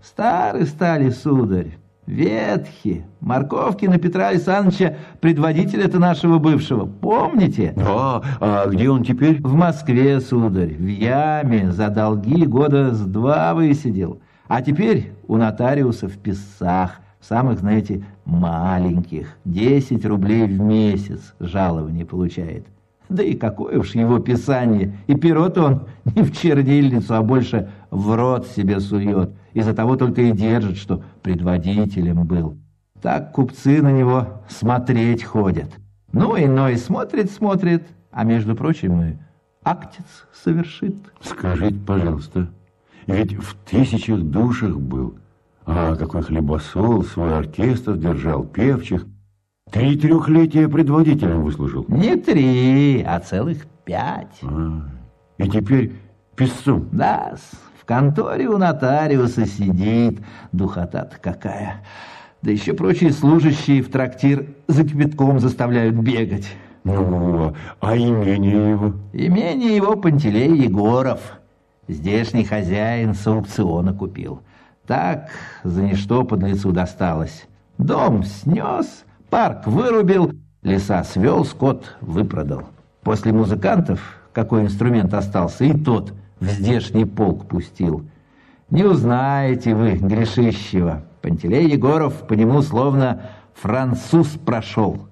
Старые стали, сударь, ветхи. Морковки на Петра Александровича, предводителя-то нашего бывшего, помните? Да, а где он теперь? В Москве, сударь, в яме, за долги года с два высидел. А теперь у нотариуса в Песах – самых, знаете, маленьких, 10 рублей в месяц жалование получает. Да и какое уж его писание, и перо-то он не в чернильницу, а больше в рот себе сует, из-за того только и держит, что предводителем был. Так купцы на него смотреть ходят. Ну, иной смотрит-смотрит, а между прочим и актец совершит. Скажите, пожалуйста, ведь в тысячах душах был – а какой хлебосол, свой оркестр держал, певчих. Три трехлетия предводителем выслужил. Не три, а целых пять. А, и теперь песцом. Да, в конторе у нотариуса сидит, духота-то какая. Да еще прочие служащие в трактир за кипятком заставляют бегать. Ну, а имение его? Имение его Пантелей Егоров. Здешний хозяин с аукциона купил. Так за ничто под лицу досталось. Дом снес, парк вырубил, леса свел, скот выпродал. После музыкантов какой инструмент остался, и тот в здешний полк пустил. Не узнаете вы грешищего. Пантелей Егоров по нему словно француз прошел.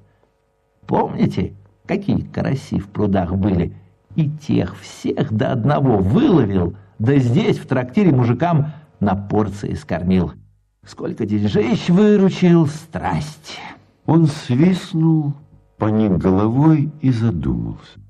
Помните, какие караси в прудах были? И тех всех до одного выловил, да здесь в трактире мужикам на порции скормил. Сколько деньжищ выручил, страсть. Он свистнул, поник головой и задумался.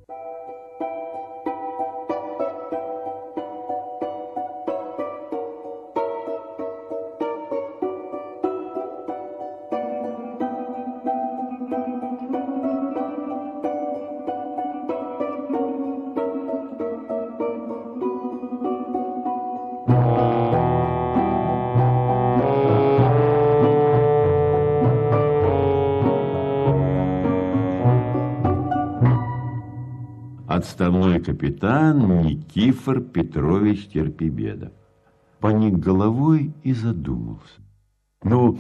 Отставной капитан Никифор Петрович Терпибедов. Поник головой и задумался. Ну,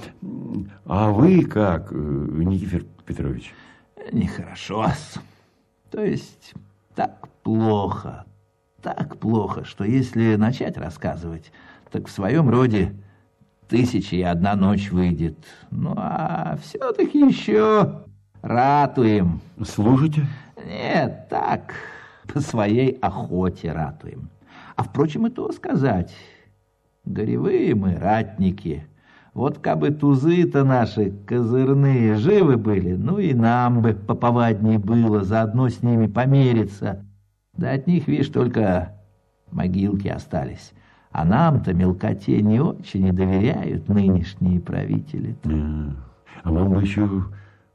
а вы как, э, Никифор Петрович? Нехорошо. То есть так плохо, так плохо, что если начать рассказывать, так в своем роде тысяча и одна ночь выйдет. Ну, а все-таки еще ратуем. Служите? Нет, так, по своей охоте ратуем. А, впрочем, и то сказать, горевые мы ратники. Вот кабы тузы-то наши козырные живы были, ну и нам бы поповадней было заодно с ними помериться. Да от них, видишь, только могилки остались. А нам-то мелкоте не очень и доверяют нынешние правители. -то. А вам бы еще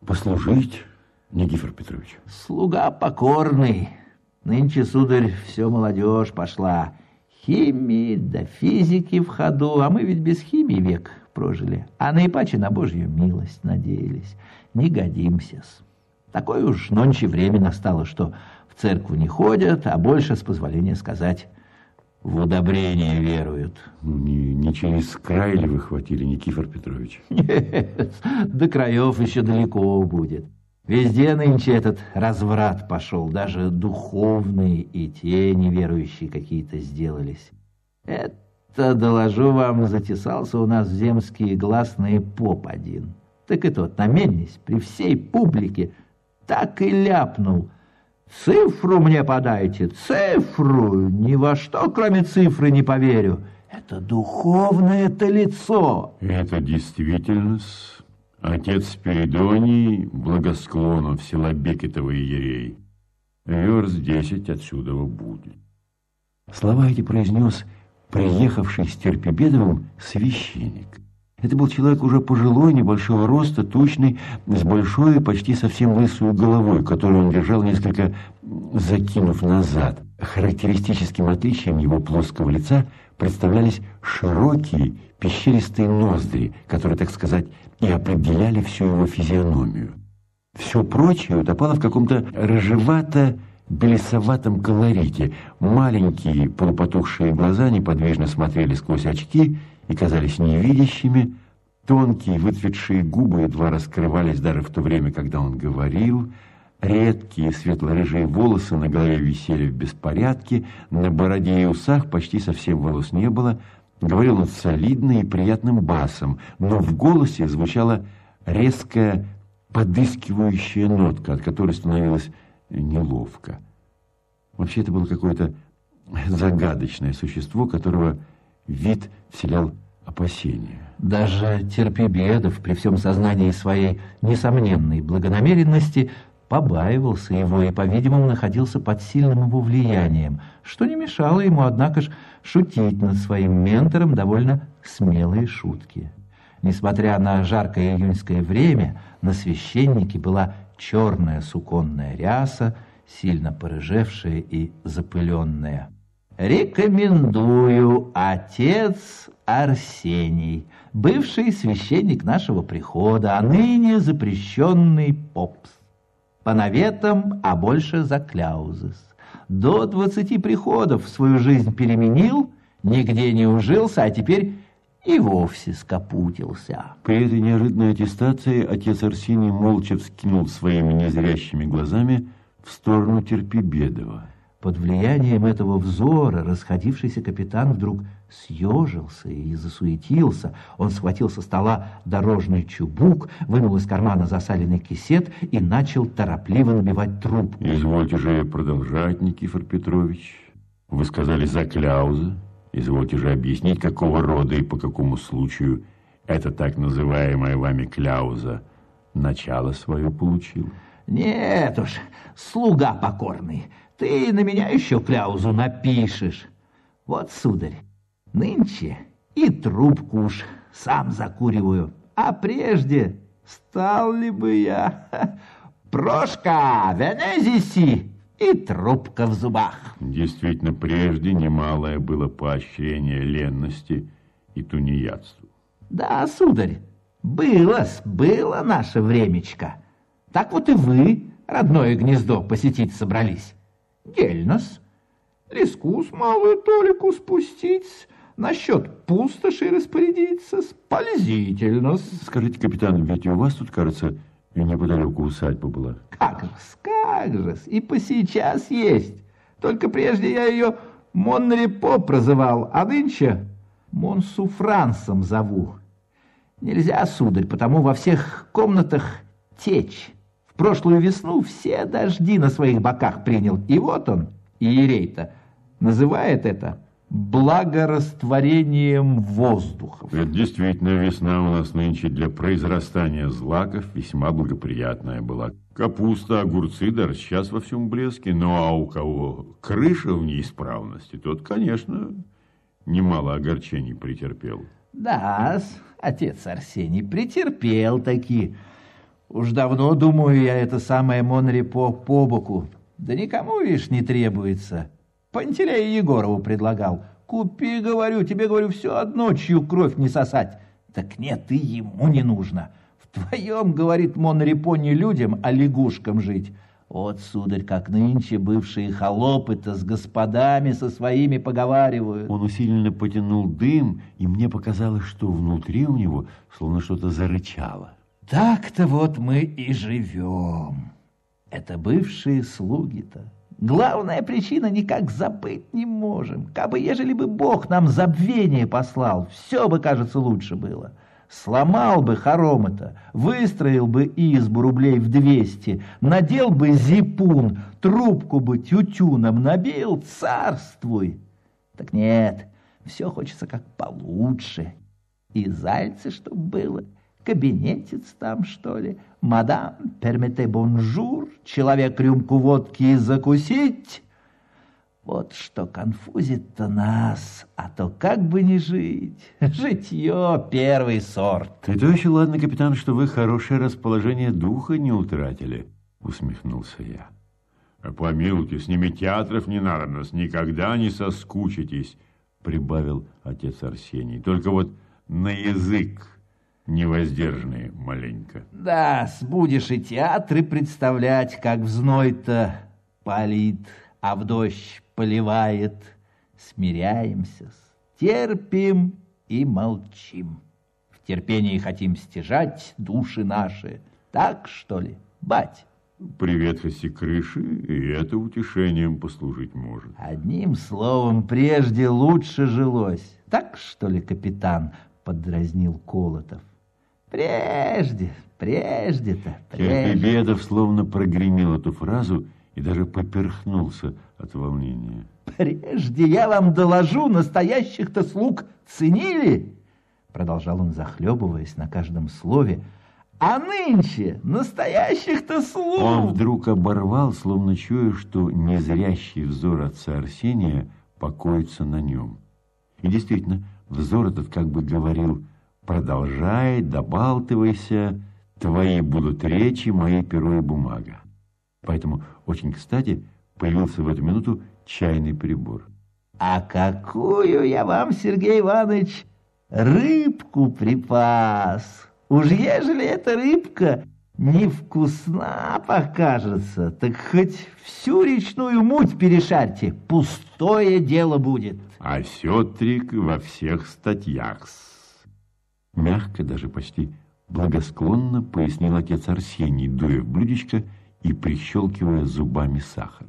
послужить, Никифор Петрович? Слуга покорный, Нынче, сударь, все молодежь пошла. Химии да физики в ходу, а мы ведь без химии век прожили. А наипаче на Божью милость надеялись. Не годимся-с. Такое уж нонче время настало, что в церковь не ходят, а больше, с позволения сказать, в удобрение веруют. Ну, не, не через край ли вы хватили, Никифор Петрович? Нет, до краев еще далеко будет. Везде нынче этот разврат пошел, даже духовные и те неверующие какие-то сделались. Это, доложу вам, затесался у нас в земские гласные поп один. Так и тот, намельнись, при всей публике так и ляпнул. Цифру мне подайте, цифру, ни во что, кроме цифры, не поверю. Это духовное-то лицо. Это действительно Отец Спиридоний, благосклонов села Бекетова Ерей, верст десять отсюда будет. Слова эти произнес приехавший с Терпебедовым священник. Это был человек уже пожилой, небольшого роста, тучный, с большой, почти совсем лысую головой, которую он держал несколько закинув назад. Характеристическим отличием его плоского лица представлялись широкие пещеристые ноздри, которые, так сказать, и определяли всю его физиономию. Все прочее утопало в каком-то рыжевато-белесоватом колорите. Маленькие полупотухшие глаза неподвижно смотрели сквозь очки и казались невидящими. Тонкие выцветшие губы едва раскрывались даже в то время, когда он говорил. Редкие светло-рыжие волосы на голове висели в беспорядке, на бороде и усах почти совсем волос не было – Говорил он солидно и приятным басом, но в голосе звучала резкая подыскивающая нотка, от которой становилось неловко. Вообще это было какое-то загадочное существо, которого вид вселял опасения. Даже Терпебедов при всем сознании своей несомненной благонамеренности побаивался его и, по-видимому, находился под сильным его влиянием, что не мешало ему, однако ж, шутить над своим ментором довольно смелые шутки. Несмотря на жаркое июньское время, на священнике была черная суконная ряса, сильно порыжевшая и запыленная. «Рекомендую отец Арсений, бывший священник нашего прихода, а ныне запрещенный попс по наветам, а больше за кляузес. До двадцати приходов свою жизнь переменил, нигде не ужился, а теперь и вовсе скопутился. При этой неожиданной аттестации отец Арсений молча вскинул своими незрящими глазами в сторону Терпибедова. Под влиянием этого взора расходившийся капитан вдруг съежился и засуетился. Он схватил со стола дорожный чубук, вынул из кармана засаленный кисет и начал торопливо набивать трубку. Извольте же продолжать, Никифор Петрович. Вы сказали за Кляуза. Извольте же объяснить, какого рода и по какому случаю это так называемая вами Кляуза начало свое получил. Нет уж, слуга покорный, ты на меня еще кляузу напишешь. Вот, сударь, нынче и трубку уж сам закуриваю. А прежде стал ли бы я... Прошка, венезиси! И трубка в зубах. Действительно, прежде немалое было поощрение ленности и тунеядству. Да, сударь, было, было наше времечко. Так вот и вы родное гнездо посетить собрались. Дельнос. Леску с малую толику спустить, насчет пустоши распорядиться, спользительно. Скажите, капитан, ведь у вас тут, кажется, неподалеку усадьба была. Как же, как же, и по сейчас есть. Только прежде я ее Монрепо прозывал, а нынче Монсуфрансом зову. Нельзя, сударь, потому во всех комнатах течь прошлую весну все дожди на своих боках принял. И вот он, Иерей-то, называет это благорастворением воздухов. Это действительно весна у нас нынче для произрастания злаков весьма благоприятная была. Капуста, огурцы, да сейчас во всем блеске. Ну а у кого крыша в неисправности, тот, конечно, немало огорчений претерпел. Да, отец Арсений претерпел такие Уж давно, думаю я, это самое Монрепо по боку. Да никому, видишь, не требуется. Пантелея Егорову предлагал. Купи, говорю, тебе, говорю, все одно, чью кровь не сосать. Так нет, и ему не нужно. В твоем, говорит Монрепо, не людям, а лягушкам жить. Вот, сударь, как нынче бывшие холопы-то с господами со своими поговаривают. Он усиленно потянул дым, и мне показалось, что внутри у него словно что-то зарычало. Так-то вот мы и живем. Это бывшие слуги-то. Главная причина никак забыть не можем. Кабы, ежели бы Бог нам забвение послал, все бы, кажется, лучше было. Сломал бы хоромы-то, выстроил бы избу рублей в двести, надел бы зипун, трубку бы тютюном набил, царствуй. Так нет, все хочется как получше. И зайцы, чтоб было — Кабинетец там, что ли? Madame, permettez bonjour, человек рюмку водки и закусить. Вот что конфузит-то нас, а то как бы не жить. Житье первый сорт. Это очень ладно, капитан, что вы хорошее расположение духа не утратили, усмехнулся я. А помилуйте, с ними театров не надо, нас никогда не соскучитесь, прибавил отец Арсений. Только вот на язык невоздержанные маленько. Да, будешь и театры представлять, как в зной-то палит, а в дождь поливает. Смиряемся, терпим и молчим. В терпении хотим стяжать души наши. Так, что ли, бать? При ветхости крыши и это утешением послужить может. Одним словом, прежде лучше жилось. Так, что ли, капитан, подразнил Колотов. Прежде, прежде-то, прежде. Терпибедов словно прогремел эту фразу и даже поперхнулся от волнения. Прежде я вам доложу, настоящих-то слуг ценили, продолжал он, захлебываясь на каждом слове, а нынче настоящих-то слуг... Он вдруг оборвал, словно чуя, что незрящий взор отца Арсения покоится на нем. И действительно, взор этот как бы говорил Продолжай, добалтывайся, твои будут речи, мои перо и бумага. Поэтому очень кстати появился в эту минуту чайный прибор. А какую я вам, Сергей Иванович, рыбку припас! Уж ежели эта рыбка невкусна покажется, так хоть всю речную муть перешарьте, пустое дело будет. А Сетрик во всех статьях Мягко, даже почти благосклонно пояснил отец Арсений, дуя в блюдечко и прищелкивая зубами сахар.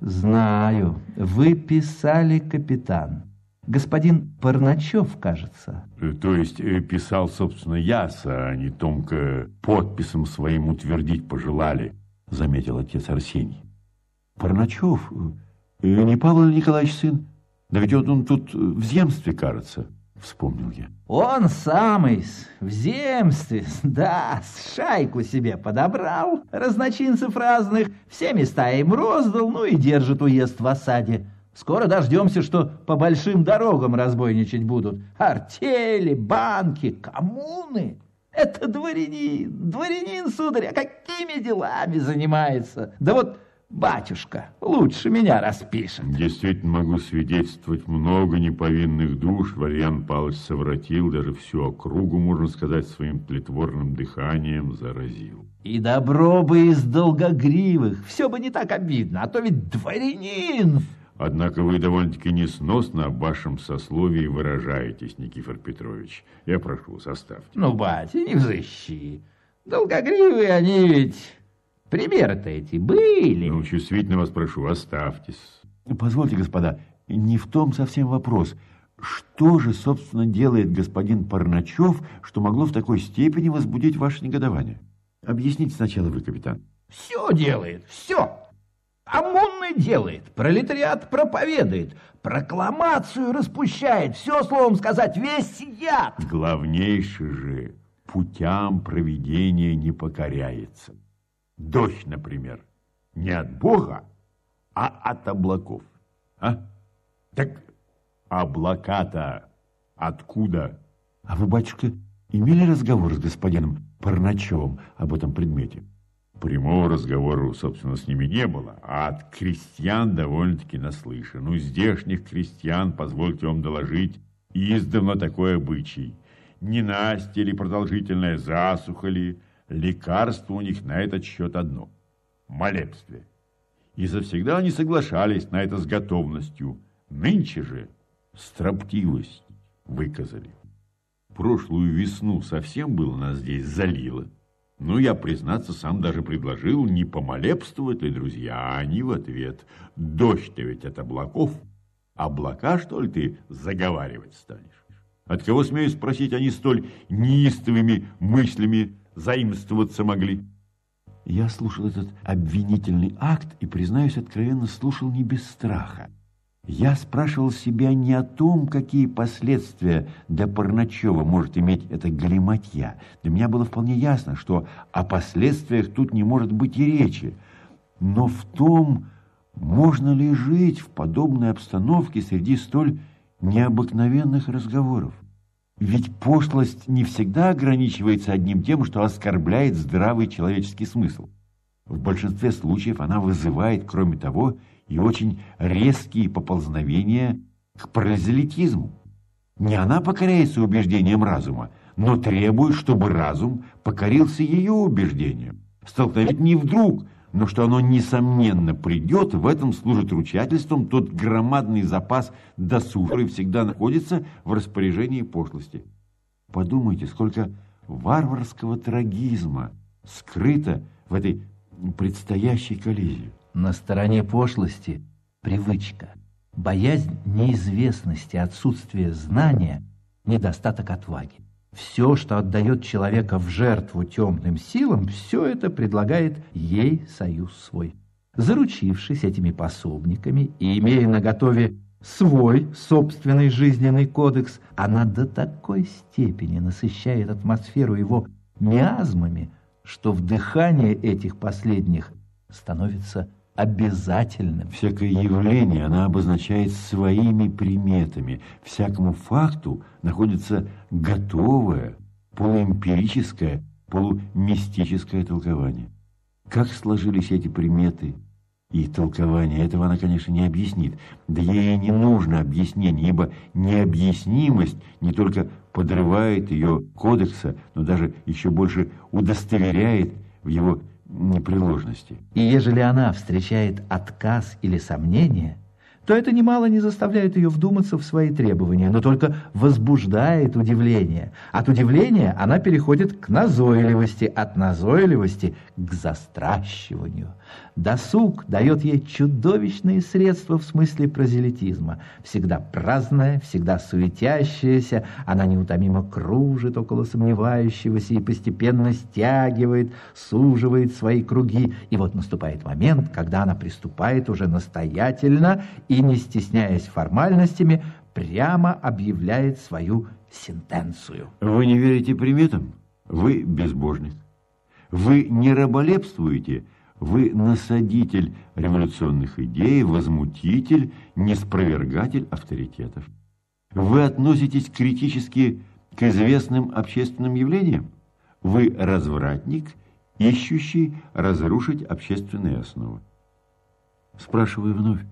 Знаю, вы писали, капитан. Господин Парначев, кажется. Э, то есть э, писал, собственно, яса, а не Томка подписом своим утвердить пожелали, заметил отец Арсений. Парначев? Э, не Павел Николаевич сын? Да ведь он, он тут в земстве, кажется, вспомнил я. Он самый, в земстве, да, шайку себе подобрал, разночинцев разных, все места им роздал, ну и держит уезд в осаде. Скоро дождемся, что по большим дорогам разбойничать будут. Артели, банки, коммуны. Это дворянин, дворянин, сударь, а какими делами занимается? Да вот батюшка лучше меня распишет. Действительно могу свидетельствовать много неповинных душ. Валерьян Павлович совратил, даже всю округу, можно сказать, своим тлетворным дыханием заразил. И добро бы из долгогривых, все бы не так обидно, а то ведь дворянин... Однако вы довольно-таки несносно об вашем сословии выражаетесь, Никифор Петрович. Я прошу, составьте. Ну, батя, не взыщи. Долгогривые они ведь... Примеры-то эти были. Ну, чувствительно вас прошу, оставьтесь. Позвольте, господа, не в том совсем вопрос. Что же, собственно, делает господин Парначев, что могло в такой степени возбудить ваше негодование? Объясните сначала вы, капитан. Все делает, все. ОМОНный делает, пролетариат проповедует, прокламацию распущает, все, словом сказать, весь яд. Главнейший же путям проведения не покоряется. Дождь, например, не от Бога, а от облаков. А? Так облака-то откуда? А вы, батюшка, имели разговор с господином Парначевым об этом предмете? Прямого разговора, собственно, с ними не было, а от крестьян довольно-таки наслышан. Ну, здешних крестьян, позвольте вам доложить, издавна такой обычай. Ненастье или продолжительная засуха ли, лекарство у них на этот счет одно – молебствие. И завсегда они соглашались на это с готовностью. Нынче же строптивость выказали. Прошлую весну совсем было нас здесь залило – ну, я, признаться, сам даже предложил, не помолебствовать ли, друзья, а они в ответ. Дождь-то ведь от облаков. Облака, что ли, ты заговаривать станешь? От кого, смею спросить, они столь неистовыми мыслями заимствоваться могли? Я слушал этот обвинительный акт и, признаюсь откровенно, слушал не без страха. Я спрашивал себя не о том, какие последствия для Парначева может иметь эта галиматья. Для меня было вполне ясно, что о последствиях тут не может быть и речи. Но в том, можно ли жить в подобной обстановке среди столь необыкновенных разговоров. Ведь пошлость не всегда ограничивается одним тем, что оскорбляет здравый человеческий смысл. В большинстве случаев она вызывает, кроме того, и очень резкие поползновения к паразелитизму. Не она покоряется убеждениям разума, но требует, чтобы разум покорился ее убеждениям. Столкновение не вдруг, но что оно несомненно придет, в этом служит ручательством тот громадный запас досуга, который всегда находится в распоряжении пошлости. Подумайте, сколько варварского трагизма скрыто в этой предстоящей коллизии. На стороне пошлости привычка, боязнь неизвестности, отсутствие знания, недостаток отваги. Все, что отдает человека в жертву темным силам, все это предлагает ей союз свой. Заручившись этими пособниками и имея на готове свой собственный жизненный кодекс, она до такой степени насыщает атмосферу его миазмами, что вдыхание этих последних становится обязательным. Всякое явление она обозначает своими приметами. Всякому факту находится готовое, полуэмпирическое, полумистическое толкование. Как сложились эти приметы и толкования, этого она, конечно, не объяснит. Да ей не нужно объяснение, ибо необъяснимость не только подрывает ее кодекса, но даже еще больше удостоверяет в его непреложности. И ежели она встречает отказ или сомнение, то это немало не заставляет ее вдуматься в свои требования, но только возбуждает удивление. От удивления она переходит к назойливости, от назойливости к застращиванию. Досуг дает ей чудовищные средства в смысле прозелитизма. Всегда праздная, всегда суетящаяся, она неутомимо кружит около сомневающегося и постепенно стягивает, суживает свои круги. И вот наступает момент, когда она приступает уже настоятельно и, не стесняясь формальностями, прямо объявляет свою сентенцию. Вы не верите приметам? Вы безбожник. Вы не раболепствуете – вы насадитель революционных идей, возмутитель, неспровергатель авторитетов. Вы относитесь критически к известным общественным явлениям. Вы развратник, ищущий разрушить общественные основы. Спрашиваю вновь,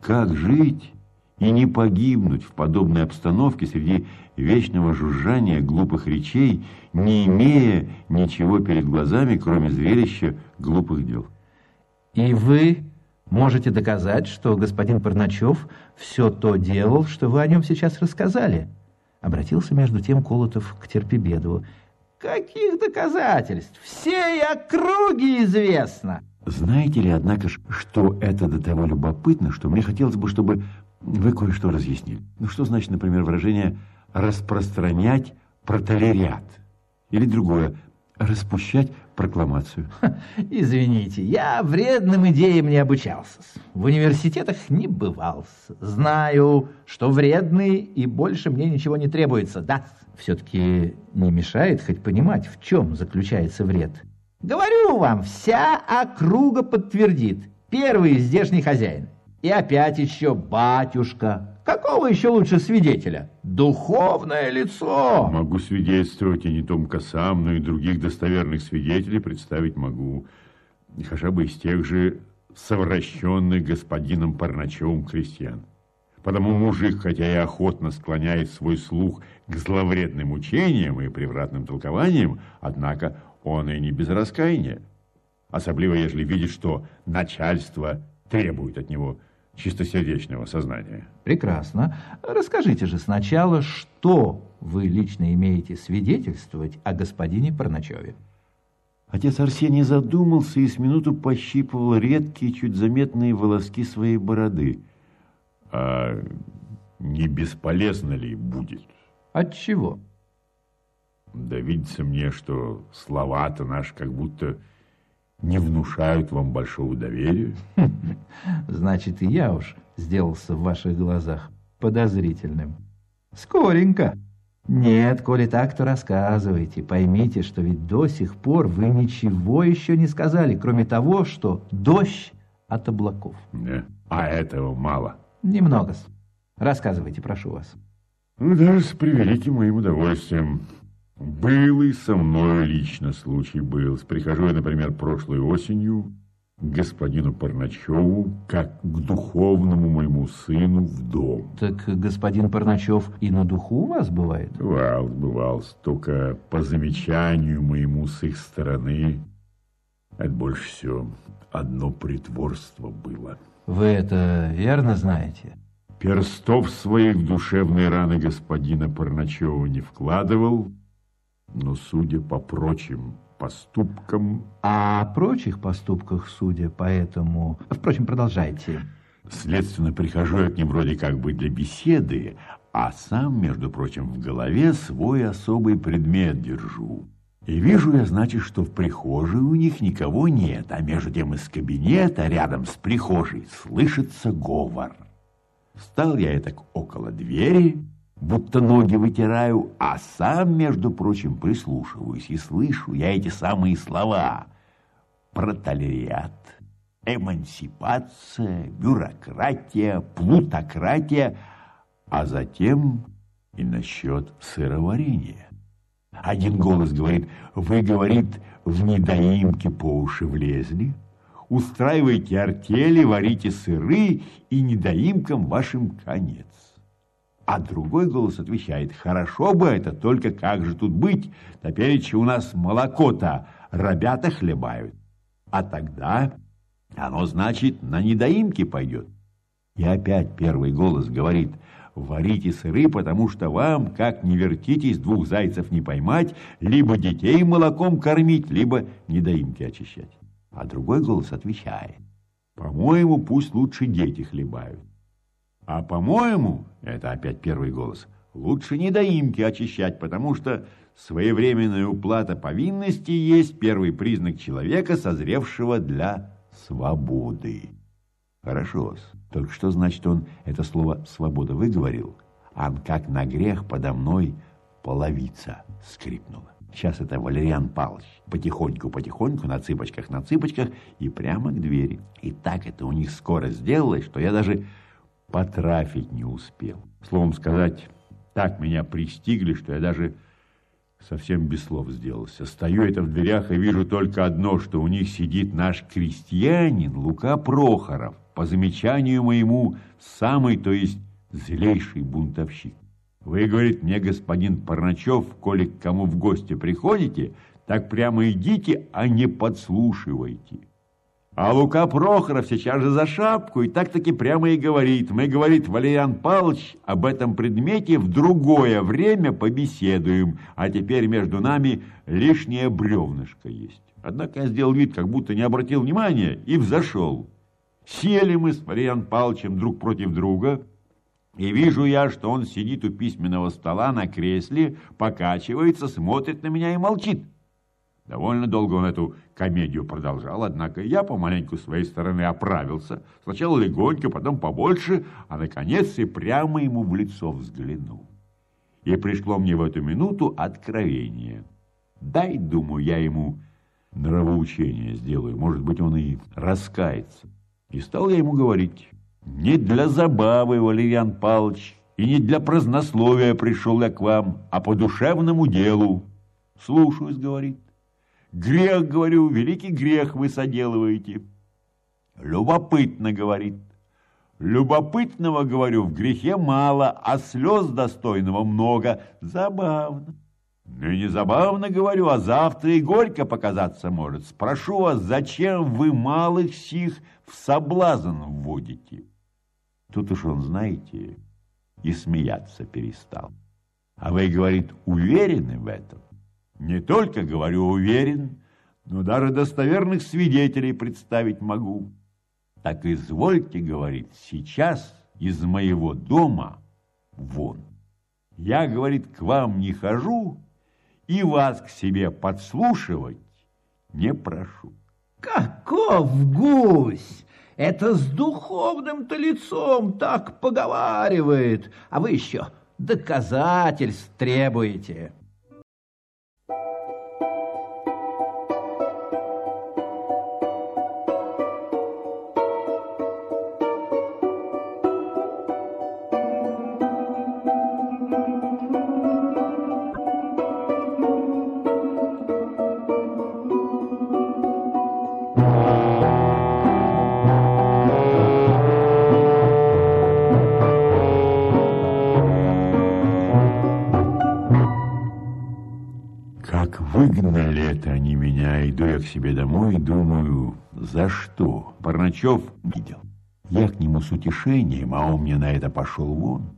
как жить и не погибнуть в подобной обстановке среди вечного жужжания глупых речей, не имея ничего перед глазами, кроме зрелища глупых дел. И вы можете доказать, что господин Парначев все то делал, что вы о нем сейчас рассказали? Обратился между тем Колотов к Терпебедову. Каких доказательств? Всей округи известно. Знаете ли, однако, что это до того любопытно, что мне хотелось бы, чтобы вы кое-что разъяснили. Ну, что значит, например, выражение «распространять протолериат»? Или другое «распущать прокламацию». Ха, извините, я вредным идеям не обучался. В университетах не бывал. Знаю, что вредный, и больше мне ничего не требуется, да. Все-таки не мешает хоть понимать, в чем заключается вред. Говорю вам, вся округа подтвердит. Первый здешний хозяин. И опять еще батюшка. Какого еще лучше свидетеля? Духовное лицо. Могу свидетельствовать и не только сам, но и других достоверных свидетелей представить могу. Хотя бы из тех же совращенных господином Парначевым крестьян. Потому мужик, хотя и охотно склоняет свой слух к зловредным учениям и превратным толкованиям, однако он и не без раскаяния. Особливо, если видит, что начальство требует от него чистосердечного сознания. Прекрасно. Расскажите же сначала, что вы лично имеете свидетельствовать о господине Парначеве. Отец Арсений задумался и с минуту пощипывал редкие, чуть заметные волоски своей бороды. А не бесполезно ли будет? От чего? Да видится мне, что слова-то наши как будто не внушают вам большого доверия? Значит, и я уж сделался в ваших глазах подозрительным. Скоренько. Нет, коли так, то рассказывайте. Поймите, что ведь до сих пор вы ничего еще не сказали, кроме того, что дождь от облаков. Не, а этого мало. Немного. Рассказывайте, прошу вас. Ну, даже с превеликим моим удовольствием. Был и со мной лично случай был. Прихожу я, например, прошлой осенью к господину Парначеву, как к духовному моему сыну в дом. Так господин Парначев и на духу у вас бывает? Бывал, бывал, только по замечанию моему с их стороны, это больше всего одно притворство было. Вы это верно знаете? Перстов своих в душевные раны господина Парначева не вкладывал, но судя по прочим поступкам... А о прочих поступках, судя по этому... Впрочем, продолжайте. Следственно, прихожу я к ним вроде как бы для беседы, а сам, между прочим, в голове свой особый предмет держу. И вижу я, значит, что в прихожей у них никого нет, а между тем из кабинета рядом с прихожей слышится говор. Встал я так около двери будто ноги вытираю, а сам, между прочим, прислушиваюсь и слышу я эти самые слова. Протолериат, эмансипация, бюрократия, плутократия, а затем и насчет сыроварения. Один голос говорит, вы, говорит, в недоимке по уши влезли, устраивайте артели, варите сыры, и недоимкам вашим конец. А другой голос отвечает, хорошо бы это, только как же тут быть? Теперь у нас молоко-то ребята хлебают. А тогда оно, значит, на недоимки пойдет. И опять первый голос говорит, варите сыры, потому что вам, как не вертитесь, двух зайцев не поймать, либо детей молоком кормить, либо недоимки очищать. А другой голос отвечает, по-моему, пусть лучше дети хлебают. А по-моему, это опять первый голос, лучше недоимки очищать, потому что своевременная уплата повинности есть первый признак человека, созревшего для свободы. Хорошо, только что значит он это слово «свобода» выговорил? А как на грех подо мной половица скрипнула. Сейчас это Валериан Павлович. Потихоньку-потихоньку, на цыпочках, на цыпочках и прямо к двери. И так это у них скоро сделалось, что я даже потрафить не успел. Словом сказать, так меня пристигли, что я даже совсем без слов сделался. Стою это в дверях и вижу только одно, что у них сидит наш крестьянин Лука Прохоров, по замечанию моему, самый, то есть злейший бунтовщик. Вы, говорит мне, господин Парначев, коли к кому в гости приходите, так прямо идите, а не подслушивайте. А Лука Прохоров сейчас же за шапку и так-таки прямо и говорит. Мы, говорит, Валериан Павлович, об этом предмете в другое время побеседуем, а теперь между нами лишнее бревнышко есть. Однако я сделал вид, как будто не обратил внимания и взошел. Сели мы с Валериан Павловичем друг против друга, и вижу я, что он сидит у письменного стола на кресле, покачивается, смотрит на меня и молчит. Довольно долго он эту комедию продолжал, однако я помаленьку с своей стороны оправился. Сначала легонько, потом побольше, а наконец и прямо ему в лицо взглянул. И пришло мне в эту минуту откровение. Дай, думаю, я ему нравоучение сделаю, может быть, он и раскается. И стал я ему говорить, не для забавы, Валерьян Павлович, и не для празднословия пришел я к вам, а по душевному делу. Слушаюсь, говорит. Грех, говорю, великий грех вы соделываете. Любопытно, говорит. Любопытного, говорю, в грехе мало, а слез достойного много. Забавно. Ну и не забавно, говорю, а завтра и горько показаться может. Спрошу вас, зачем вы малых сих в соблазн вводите? Тут уж он, знаете, и смеяться перестал. А вы, говорит, уверены в этом? Не только, говорю, уверен, но даже достоверных свидетелей представить могу. Так извольте, говорит, сейчас из моего дома вон. Я, говорит, к вам не хожу и вас к себе подслушивать не прошу. Каков гусь! Это с духовным-то лицом так поговаривает, а вы еще доказательств требуете. К себе домой, думаю, за что? Парначев видел. Я к нему с утешением, а он мне на это пошел вон.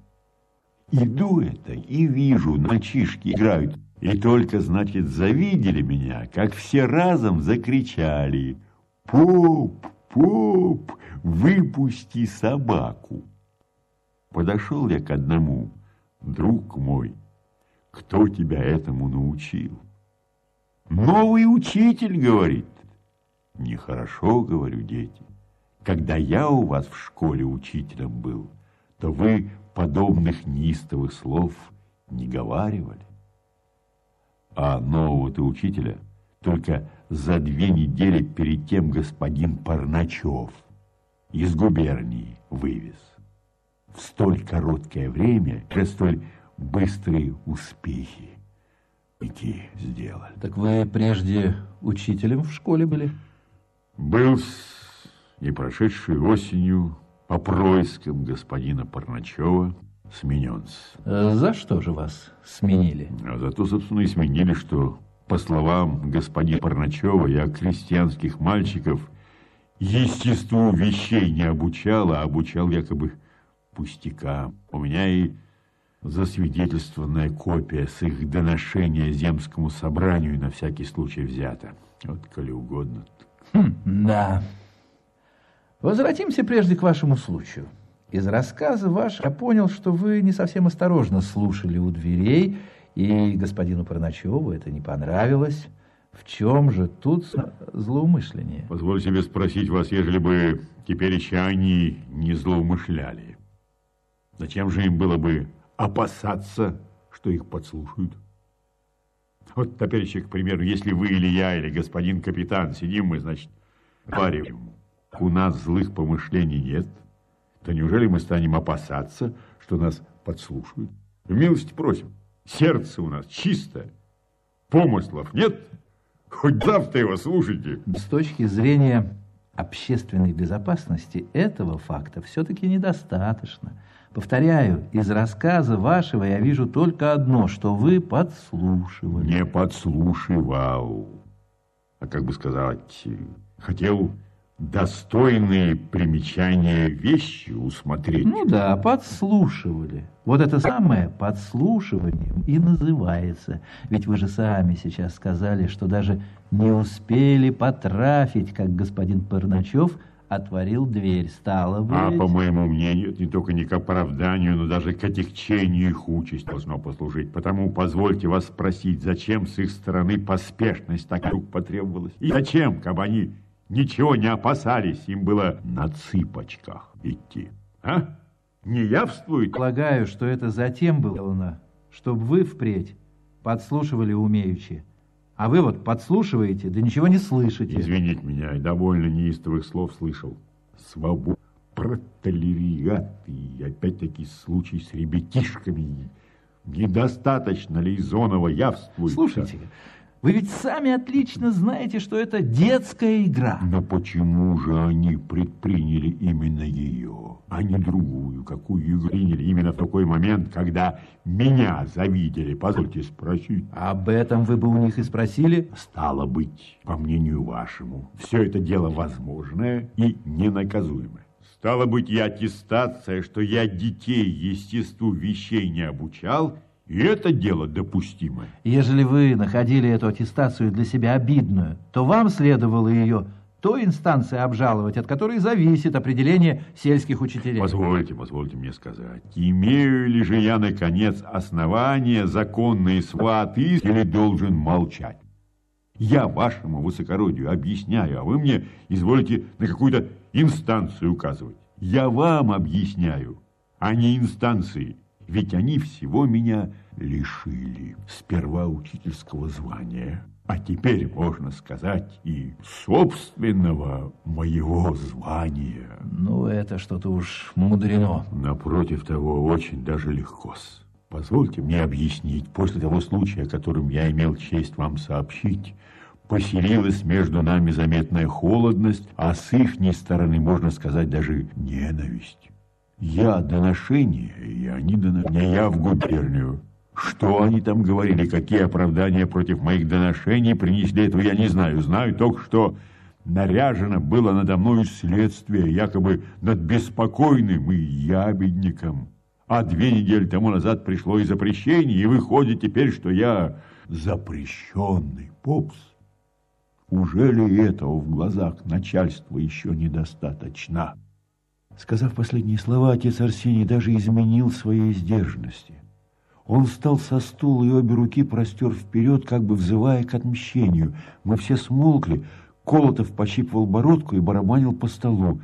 Иду это и вижу, мальчишки играют. И только, значит, завидели меня, как все разом закричали «Поп, поп, выпусти собаку!» Подошел я к одному, друг мой, кто тебя этому научил? Новый учитель, говорит. Нехорошо, говорю, дети. Когда я у вас в школе учителем был, то вы подобных неистовых слов не говаривали. А нового-то учителя только за две недели перед тем господин Парначев из губернии вывез. В столь короткое время, столь быстрые успехи идти сделали. Так вы прежде учителем в школе были? Был и прошедшей осенью по проискам господина Парначева сменен. А за что же вас сменили? А за то, собственно, и сменили, что, по словам господина Парначева, я крестьянских мальчиков естеству вещей не обучал, а обучал якобы пустякам. У меня и засвидетельствованная копия с их доношения земскому собранию на всякий случай взята. Вот, коли угодно. Хм, да. Возвратимся прежде к вашему случаю. Из рассказа вашего я понял, что вы не совсем осторожно слушали у дверей, и господину Парначеву это не понравилось. В чем же тут злоумышление? Позволь себе спросить вас, ежели бы теперь еще они не злоумышляли. Зачем же им было бы опасаться, что их подслушают? Вот теперь еще, к примеру, если вы или я, или господин капитан, сидим мы, значит, парим, у нас злых помышлений нет, то неужели мы станем опасаться, что нас подслушают? Милости просим, сердце у нас чистое, помыслов нет, хоть завтра его слушайте. С точки зрения общественной безопасности этого факта все-таки недостаточно. Повторяю, из рассказа вашего я вижу только одно, что вы подслушивали. Не подслушивал, а как бы сказать, хотел достойные примечания вещи усмотреть. Ну да, подслушивали. Вот это самое подслушивание и называется. Ведь вы же сами сейчас сказали, что даже не успели потрафить, как господин Парначев отворил дверь. Стало быть... А, по моему мнению, это не только не к оправданию, но даже к отягчению их участь должно послужить. Потому позвольте вас спросить, зачем с их стороны поспешность так вдруг потребовалась? И зачем, как они ничего не опасались, им было на цыпочках идти. А? Не явствует? Полагаю, что это затем было сделано, чтобы вы впредь подслушивали умеючи. А вы вот подслушиваете, да ничего не слышите. Извините меня, довольно неистовых слов слышал. Свобода, протолериат и опять-таки случай с ребятишками. Недостаточно ли Изонова явствует? Слушайте, вы ведь сами отлично знаете, что это детская игра. Но почему же они предприняли именно ее, а не другую, какую игру приняли именно в такой момент, когда меня завидели? Позвольте спросить. Об этом вы бы у них и спросили? Стало быть, по мнению вашему, все это дело возможное и ненаказуемое. Стало быть, и аттестация, что я детей естеству вещей не обучал – и это дело допустимое. Ежели вы находили эту аттестацию для себя обидную, то вам следовало ее той инстанции обжаловать, от которой зависит определение сельских учителей. Позвольте, позвольте мне сказать, имею ли же я, наконец, основания законные сваты или должен молчать? Я вашему высокородию объясняю, а вы мне изволите на какую-то инстанцию указывать. Я вам объясняю, а не инстанции ведь они всего меня лишили. Сперва учительского звания, а теперь, можно сказать, и собственного моего звания. Ну, это что-то уж мудрено. Напротив того, очень даже легко. Позвольте мне объяснить, после того случая, о котором я имел честь вам сообщить, поселилась между нами заметная холодность, а с ихней стороны, можно сказать, даже ненависть. Я доношение, и они доношение, я в губернию. Что они там говорили, какие оправдания против моих доношений принесли, этого я не знаю. Знаю только, что наряжено было надо мною следствие, якобы над беспокойным и ябедником. А две недели тому назад пришло и запрещение, и выходит теперь, что я запрещенный попс. Уже ли этого в глазах начальства еще недостаточно? Сказав последние слова, отец Арсений даже изменил своей сдержанности. Он встал со стула и обе руки простер вперед, как бы взывая к отмщению. Мы все смолкли. Колотов пощипывал бородку и барабанил по столу.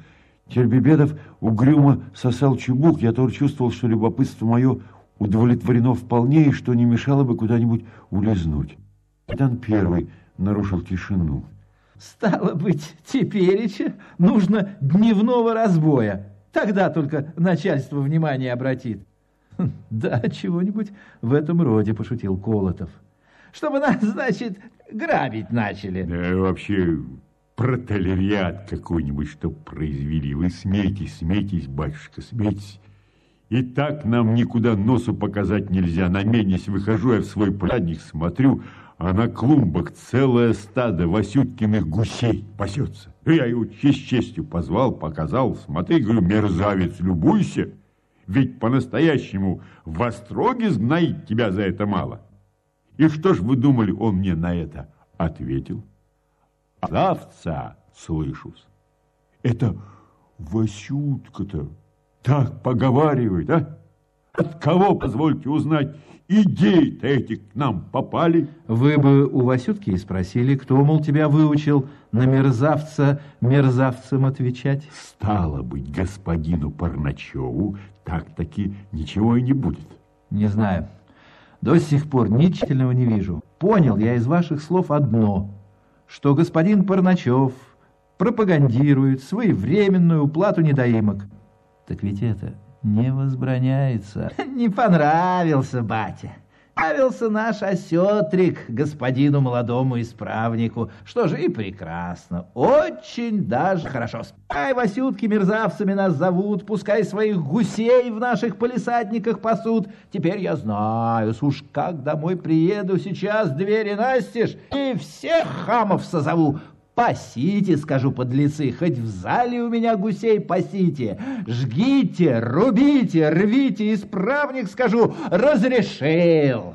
Тербебедов угрюмо сосал чубук. Я тоже чувствовал, что любопытство мое удовлетворено вполне и что не мешало бы куда-нибудь улизнуть. Капитан первый нарушил тишину. Стало быть, тепереча нужно дневного разбоя. Тогда только начальство внимание обратит. Хм, да, чего-нибудь в этом роде, пошутил Колотов. Чтобы нас, значит, грабить начали. Да, вообще, протолериат какой-нибудь, чтоб произвели. Вы смейтесь, смейтесь, батюшка, смейтесь. И так нам никуда носу показать нельзя. На менесь выхожу я в свой праздник, смотрю, а на клумбах целое стадо Васюткиных гусей пасется. Я его честь честью позвал, показал, смотри, говорю, мерзавец, любуйся. Ведь по-настоящему в остроге знает тебя за это мало. И что ж вы думали, он мне на это ответил? Завца слышусь. Это Васютка-то так поговаривает, а? От кого, позвольте узнать, идеи-то эти к нам попали? Вы бы у Васютки и спросили, кто, мол, тебя выучил на мерзавца мерзавцам отвечать? Стало быть, господину Парначеву так-таки ничего и не будет. Не знаю. До сих пор ничего не вижу. Понял я из ваших слов одно, что господин Парначев пропагандирует своевременную уплату недоимок. Так ведь это не возбраняется. Не понравился, батя. Нравился наш осетрик господину молодому исправнику. Что же и прекрасно. Очень даже хорошо. Пускай Васютки мерзавцами нас зовут, пускай своих гусей в наших полисадниках пасут. Теперь я знаю, уж как домой приеду, сейчас двери настежь и всех хамов созову. Пасите, скажу подлецы, хоть в зале у меня гусей пасите. Жгите, рубите, рвите, исправник, скажу, разрешил.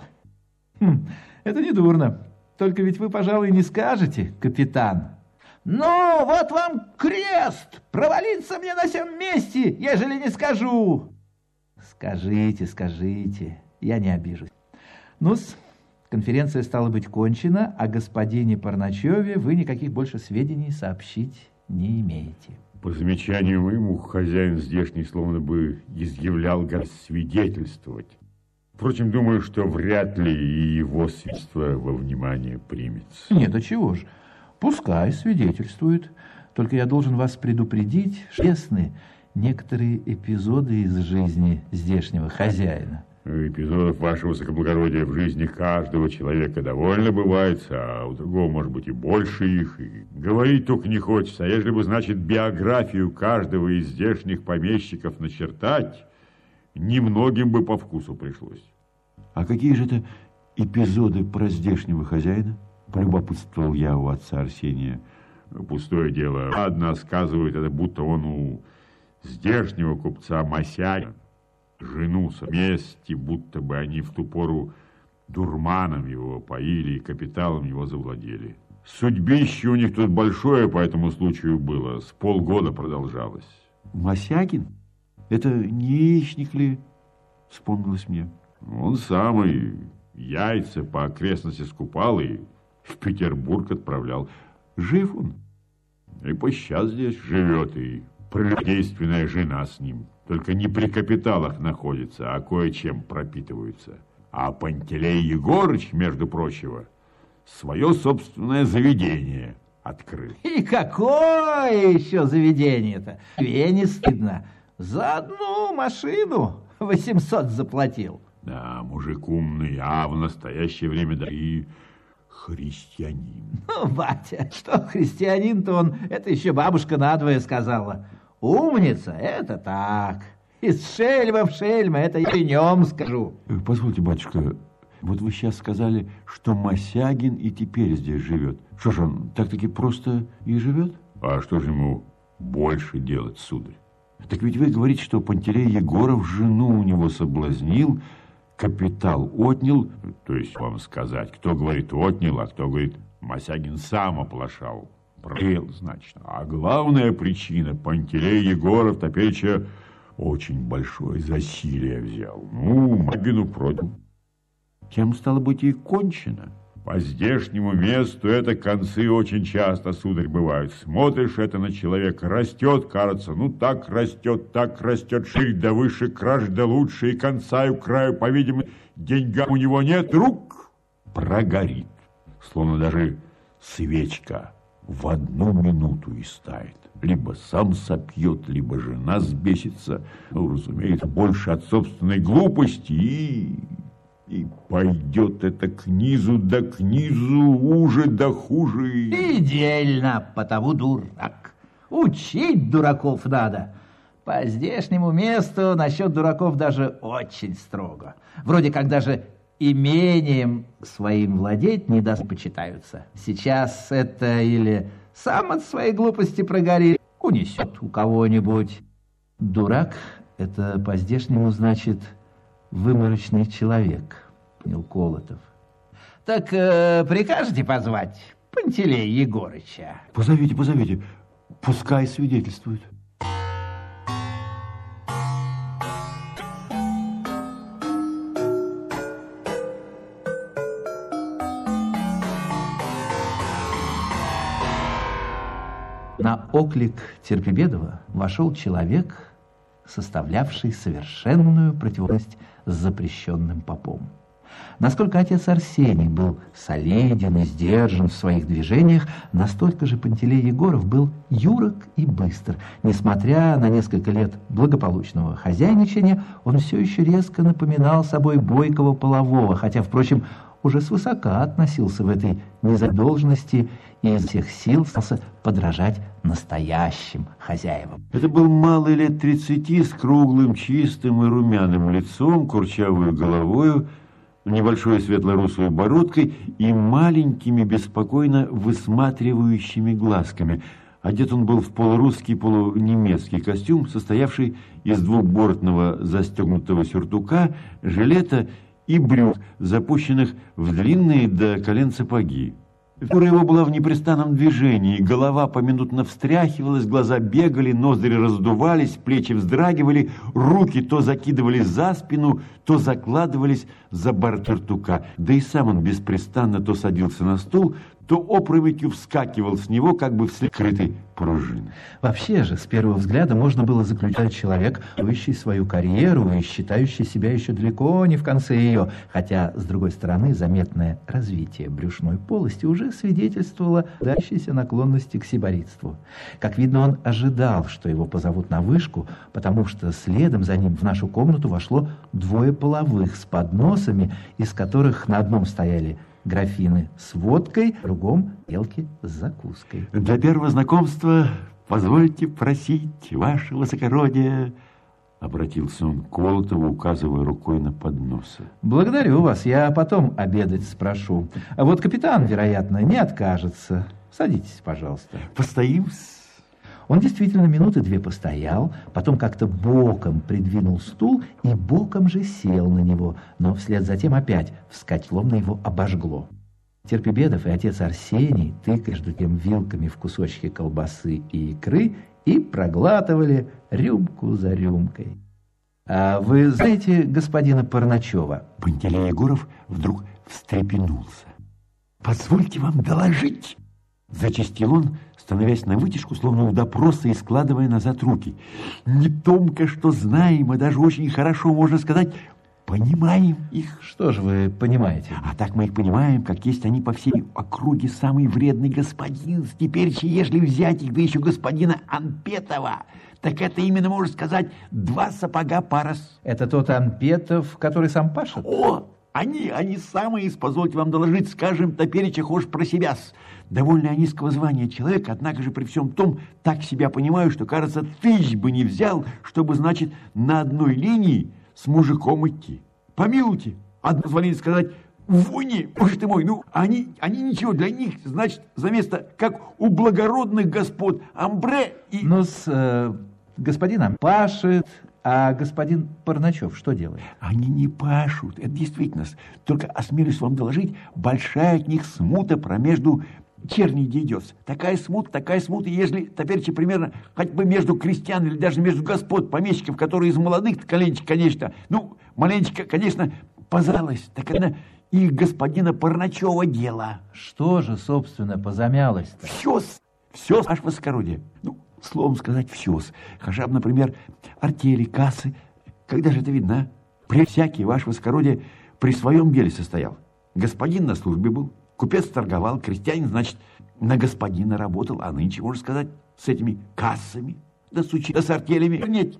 Хм, это не дурно. Только ведь вы, пожалуй, не скажете, капитан. Ну, вот вам крест! Провалиться мне на всем месте, ежели не скажу. Скажите, скажите, я не обижусь. Ну-с, Конференция стала быть кончена, о господине Парначеве вы никаких больше сведений сообщить не имеете. По замечанию моему, хозяин здешний словно бы изъявлял свидетельствовать. Впрочем, думаю, что вряд ли и его свидетельство во внимание примется. Нет, а чего ж? Пускай свидетельствует. Только я должен вас предупредить, честны некоторые эпизоды из жизни здешнего хозяина. Эпизодов вашего высокоблагородия в жизни каждого человека довольно бывает, а у другого, может быть, и больше их. И говорить только не хочется. А если бы, значит, биографию каждого из здешних помещиков начертать, немногим бы по вкусу пришлось. А какие же это эпизоды про здешнего хозяина? Полюбопытствовал я у отца Арсения. Пустое дело. Одна сказывает, это будто он у здешнего купца Масяня жену вместе, будто бы они в ту пору дурманом его поили и капиталом его завладели. Судьбище у них тут большое по этому случаю было, с полгода продолжалось. Масякин? Это не яичник ли? Вспомнилось мне. Он самый яйца по окрестности скупал и в Петербург отправлял. Жив он. И по сейчас здесь живет, и прелюдейственная жена с ним. Только не при капиталах находится, а кое-чем пропитываются. А Пантелей Егорыч, между прочего, свое собственное заведение открыл. И какое еще заведение-то? Тебе не стыдно. За одну машину 800 заплатил. Да, мужик умный, а в настоящее время да и христианин. Ну, батя, что христианин-то он, это еще бабушка надвое сказала. Умница — это так. Из шельма в шельма, это я и нем скажу. Э, позвольте, батюшка, вот вы сейчас сказали, что Масягин и теперь здесь живет. Что ж он так-таки просто и живет? А что же ему больше делать, сударь? Так ведь вы говорите, что Пантелей Егоров жену у него соблазнил, капитал отнял. То есть вам сказать, кто говорит отнял, а кто говорит Масягин сам оплошал. Прел, значит. А главная причина, Пантелей Егоров Топеча очень большое засилие взял. Ну, Магину продал. Тем, стало быть, и кончено. По здешнему месту это концы очень часто, сударь, бывают. Смотришь это на человека, растет, кажется, ну так растет, так растет, ширь да выше, краш да лучше, и конца и краю, по-видимому, деньгам у него нет, рук прогорит, словно даже свечка в одну минуту и стает. Либо сам сопьет, либо жена сбесится. Ну, разумеется, больше от собственной глупости и... И пойдет это к низу да к низу, уже да хуже. Идельно, потому дурак. Учить дураков надо. По здешнему месту насчет дураков даже очень строго. Вроде как даже имением своим владеть не даст почитаются. Сейчас это или Сам от своей глупости прогорит, унесет у кого-нибудь. Дурак — это по-здешнему значит выморочный человек, понял Колотов. Так э, прикажете позвать Пантелея Егорыча? Позовите, позовите, пускай свидетельствует. Оклик Терпебедова вошел человек, составлявший совершенную противоположность с запрещенным попом. Насколько отец Арсений был солиден и сдержан в своих движениях, настолько же Пантелей Егоров был юрок и быстр. Несмотря на несколько лет благополучного хозяйничания, он все еще резко напоминал собой бойкого полового, хотя, впрочем, уже свысока относился в этой незадолженности и из всех сил старался подражать настоящим хозяевам. Это был малый лет тридцати с круглым, чистым и румяным лицом, курчавую головою, небольшой светло-русой бородкой и маленькими, беспокойно высматривающими глазками. Одет он был в полурусский, полунемецкий костюм, состоявший из двухбортного застегнутого сюртука, жилета и брюк, запущенных в длинные до колен сапоги. Фигура его была в непрестанном движении, голова поминутно встряхивалась, глаза бегали, ноздри раздувались, плечи вздрагивали, руки то закидывались за спину, то закладывались за борт ртука. Да и сам он беспрестанно то садился на стул, то опрометью вскакивал с него, как бы вслед крытой пружины. Вообще же, с первого взгляда, можно было заключать человек, строящий свою карьеру и считающий себя еще далеко не в конце ее, хотя, с другой стороны, заметное развитие брюшной полости уже свидетельствовало дающейся наклонности к сиборитству. Как видно, он ожидал, что его позовут на вышку, потому что следом за ним в нашу комнату вошло двое половых с подносами, из которых на одном стояли – графины с водкой, в другом елки с закуской. Для первого знакомства позвольте просить ваше высокородие, обратился он к Колотову, указывая рукой на подносы. Благодарю вас, я потом обедать спрошу. А вот капитан, вероятно, не откажется. Садитесь, пожалуйста. Постоим он действительно минуты две постоял, потом как-то боком придвинул стул и боком же сел на него, но вслед за тем опять вскать словно его обожгло. Терпебедов и отец Арсений тыкали между тем вилками в кусочки колбасы и икры и проглатывали рюмку за рюмкой. А вы знаете господина Парначева? Пантелей Егоров вдруг встрепенулся. «Позвольте вам доложить!» Зачастил он, становясь на вытяжку, словно у допроса и складывая назад руки. Не тонко, что знаем, а даже очень хорошо, можно сказать, понимаем их. Что же вы понимаете? А так мы их понимаем, как есть они по всей округе самый вредный господин. Теперь, если взять их, да еще господина Анпетова, так это именно, можно сказать, два сапога парос. Это тот Анпетов, который сам пашет? О, они, они самые, позвольте вам доложить, скажем, топереча хошь про себя -с довольно низкого звания человека, однако же при всем том так себя понимаю, что, кажется, тысяч бы не взял, чтобы, значит, на одной линии с мужиком идти. Помилуйте, одно позволение сказать, Вони, боже ты мой, ну, они, они ничего, для них, значит, за место, как у благородных господ, амбре и... Ну, с э, господином пашет, а господин Парначев что делает? Они не пашут, это действительно. Только осмелюсь вам доложить, большая от них смута промежду черни идет. Такая смута, такая смута, если теперь примерно хоть бы между крестьян или даже между господ, помещиков, которые из молодых коленчик, конечно, ну, маленечко, конечно, позалась, так она и господина Парначева дело. Что же, собственно, позамялось-то? Все, все, аж воскородие. Ну, словом сказать, все. Хотя бы, например, артели, кассы. Когда же это видно, а? При всякий ваш воскородие при своем деле состоял. Господин на службе был, Купец торговал, крестьянин, значит, на господина работал, а нынче, можно сказать, с этими кассами, да с, учи, да с артелями. Нет,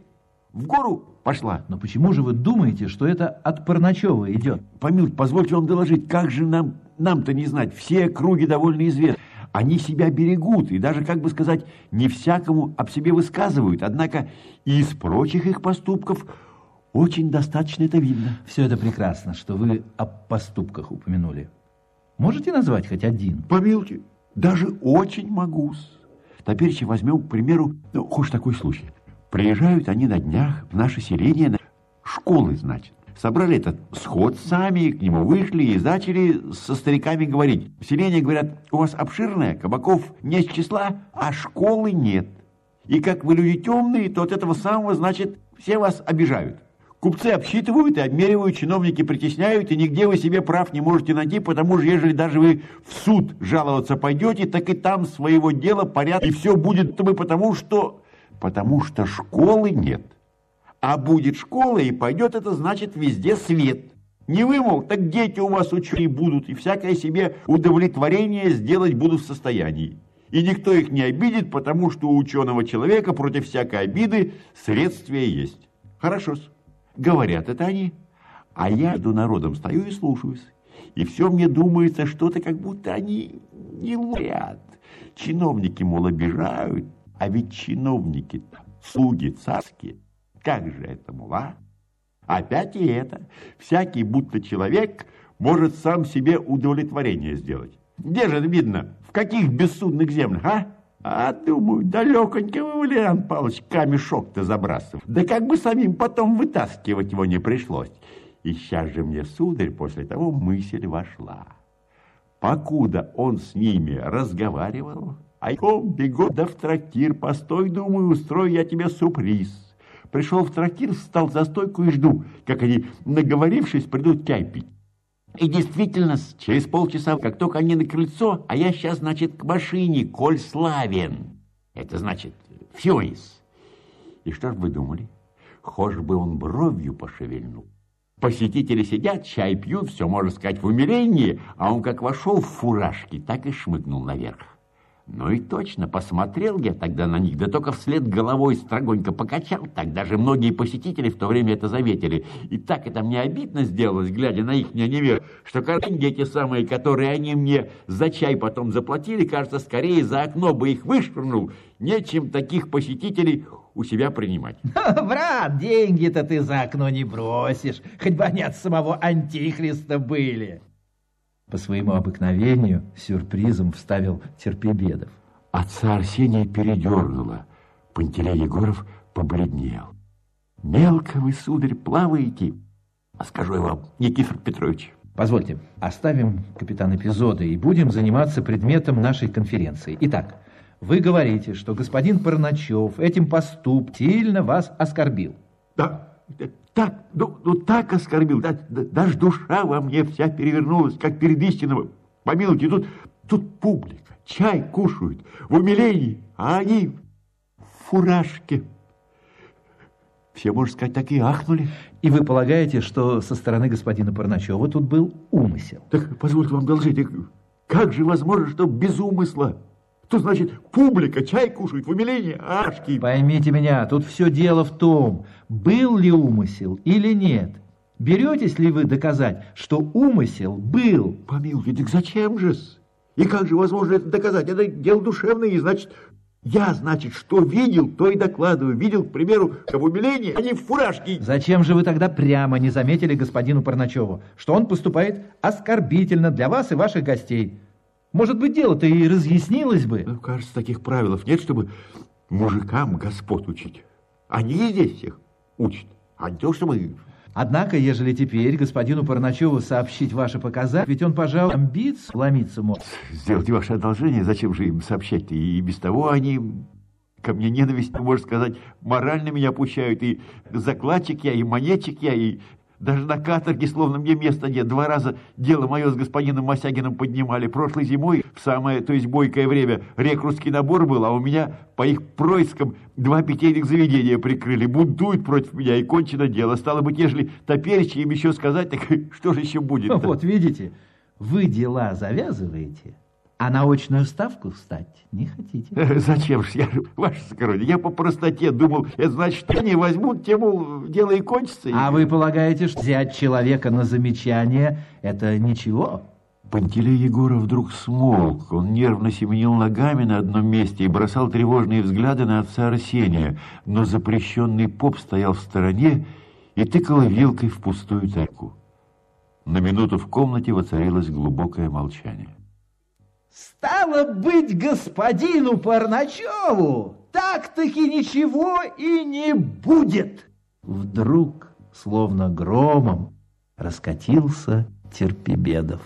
в гору пошла. Но почему же вы думаете, что это от Парначева идет? Помилуйте, позвольте вам доложить, как же нам, нам-то не знать, все круги довольно известны. Они себя берегут и даже, как бы сказать, не всякому об себе высказывают. Однако и из прочих их поступков очень достаточно это видно. Все это прекрасно, что вы о поступках упомянули. Можете назвать хоть один? Помилуйте, Даже очень могу. Теперь возьмем, к примеру, ну, хоть такой случай. Приезжают они на днях в наше селение, на школы, значит. Собрали этот сход сами, к нему вышли и начали со стариками говорить. В селении говорят, у вас обширное, кабаков нет числа, а школы нет. И как вы люди темные, то от этого самого, значит, все вас обижают. Купцы обсчитывают и обмеривают, чиновники притесняют, и нигде вы себе прав не можете найти, потому что, ежели даже вы в суд жаловаться пойдете, так и там своего дела порядок, и все будет вы потому что... Потому что школы нет. А будет школа, и пойдет это, значит, везде свет. Не вы, мол, так дети у вас ученые будут, и всякое себе удовлетворение сделать будут в состоянии. И никто их не обидит, потому что у ученого человека против всякой обиды следствие есть. Хорошо-с. Говорят это они, а я между народом стою и слушаюсь. И все мне думается, что-то как будто они не лурят. Чиновники, мол, обижают, а ведь чиновники слуги царские. Как же это, мол, а? Опять и это. Всякий будто человек может сам себе удовлетворение сделать. Где же это видно? В каких бессудных землях, а? А, думаю, далеконько вы, Валериан Павлович, камешок-то забрасывал. Да как бы самим потом вытаскивать его не пришлось. И сейчас же мне, сударь, после того мысль вошла. Покуда он с ними разговаривал, а я бегу да в трактир, постой, думаю, устрою я тебе сюрприз. Пришел в трактир, встал за стойку и жду, как они, наговорившись, придут чай пить. И действительно, через полчаса, как только они на крыльцо, а я сейчас, значит, к машине, коль славен. Это значит, Фьюис. И что ж вы думали? Хошь бы он бровью пошевельнул. Посетители сидят, чай пьют, все, можно сказать, в умилении, а он как вошел в фуражки, так и шмыгнул наверх. Ну и точно, посмотрел я тогда на них, да только вслед головой строгонько покачал. Так даже многие посетители в то время это заметили. И так это мне обидно сделалось, глядя на их невер, что деньги эти самые, которые они мне за чай потом заплатили, кажется, скорее за окно бы их вышвырнул, нечем таких посетителей у себя принимать. Брат, деньги-то ты за окно не бросишь, хоть бы они от самого антихриста были. По своему обыкновению сюрпризом вставил Терпебедов. Отца Арсения передернуло. Пантелей Егоров побледнел. «Мелко вы, сударь, плаваете, а скажу я вам, Никифор Петрович». Позвольте, оставим капитан эпизода и будем заниматься предметом нашей конференции. Итак, вы говорите, что господин Парначев этим поступком сильно вас оскорбил. Да, так, ну, ну так оскорбил, да, да, даже душа во мне вся перевернулась, как перед истинным. Помилуйте, тут, тут публика, чай кушают, в умилении, а они в фуражке. Все, можно сказать, так и ахнули. И вы полагаете, что со стороны господина Парначева тут был умысел? Так, позвольте вам должить, как же возможно, что без умысла? Что значит публика чай кушает в умилении, ашки? Поймите меня, тут все дело в том, был ли умысел или нет. Беретесь ли вы доказать, что умысел был? Помилуйте, так зачем же -с? И как же возможно это доказать? Это дело душевное, и значит, я, значит, что видел, то и докладываю. Видел, к примеру, в умилении, а не в фуражке. Зачем же вы тогда прямо не заметили господину Парначеву, что он поступает оскорбительно для вас и ваших гостей? Может быть, дело-то и разъяснилось бы. Ну, кажется, таких правил нет, чтобы мужикам господ учить. Они здесь всех учат, а не то, что мы... Однако, ежели теперь господину Парначеву сообщить ваши показания, ведь он, пожалуй, амбиц ломиться может. Сделайте ваше одолжение, зачем же им сообщать-то? И без того они ко мне ненависть, можно сказать, морально меня пущают. И закладчик я, и монетчик я, и даже на каторге словно мне места нет. Два раза дело мое с господином Мосягиным поднимали. Прошлой зимой, в самое, то есть бойкое время, рекрутский набор был, а у меня по их проискам два питейных заведения прикрыли. Бунтуют против меня, и кончено дело. Стало быть, ежели топеречи им еще сказать, так что же еще будет -то? Вот видите, вы дела завязываете, а на очную ставку встать не хотите? Зачем же я, ваше сокровение, я по простоте думал, это значит, они возьмут, тем, мол, дело и кончится. А вы полагаете, что взять человека на замечание – это ничего? Пантелей Егоров вдруг смолк. Он нервно семенил ногами на одном месте и бросал тревожные взгляды на отца Арсения. Но запрещенный поп стоял в стороне и тыкал вилкой в пустую тарку. На минуту в комнате воцарилось глубокое молчание. Стало быть, господину Парначеву так-таки ничего и не будет. Вдруг, словно громом, раскатился Терпибедов.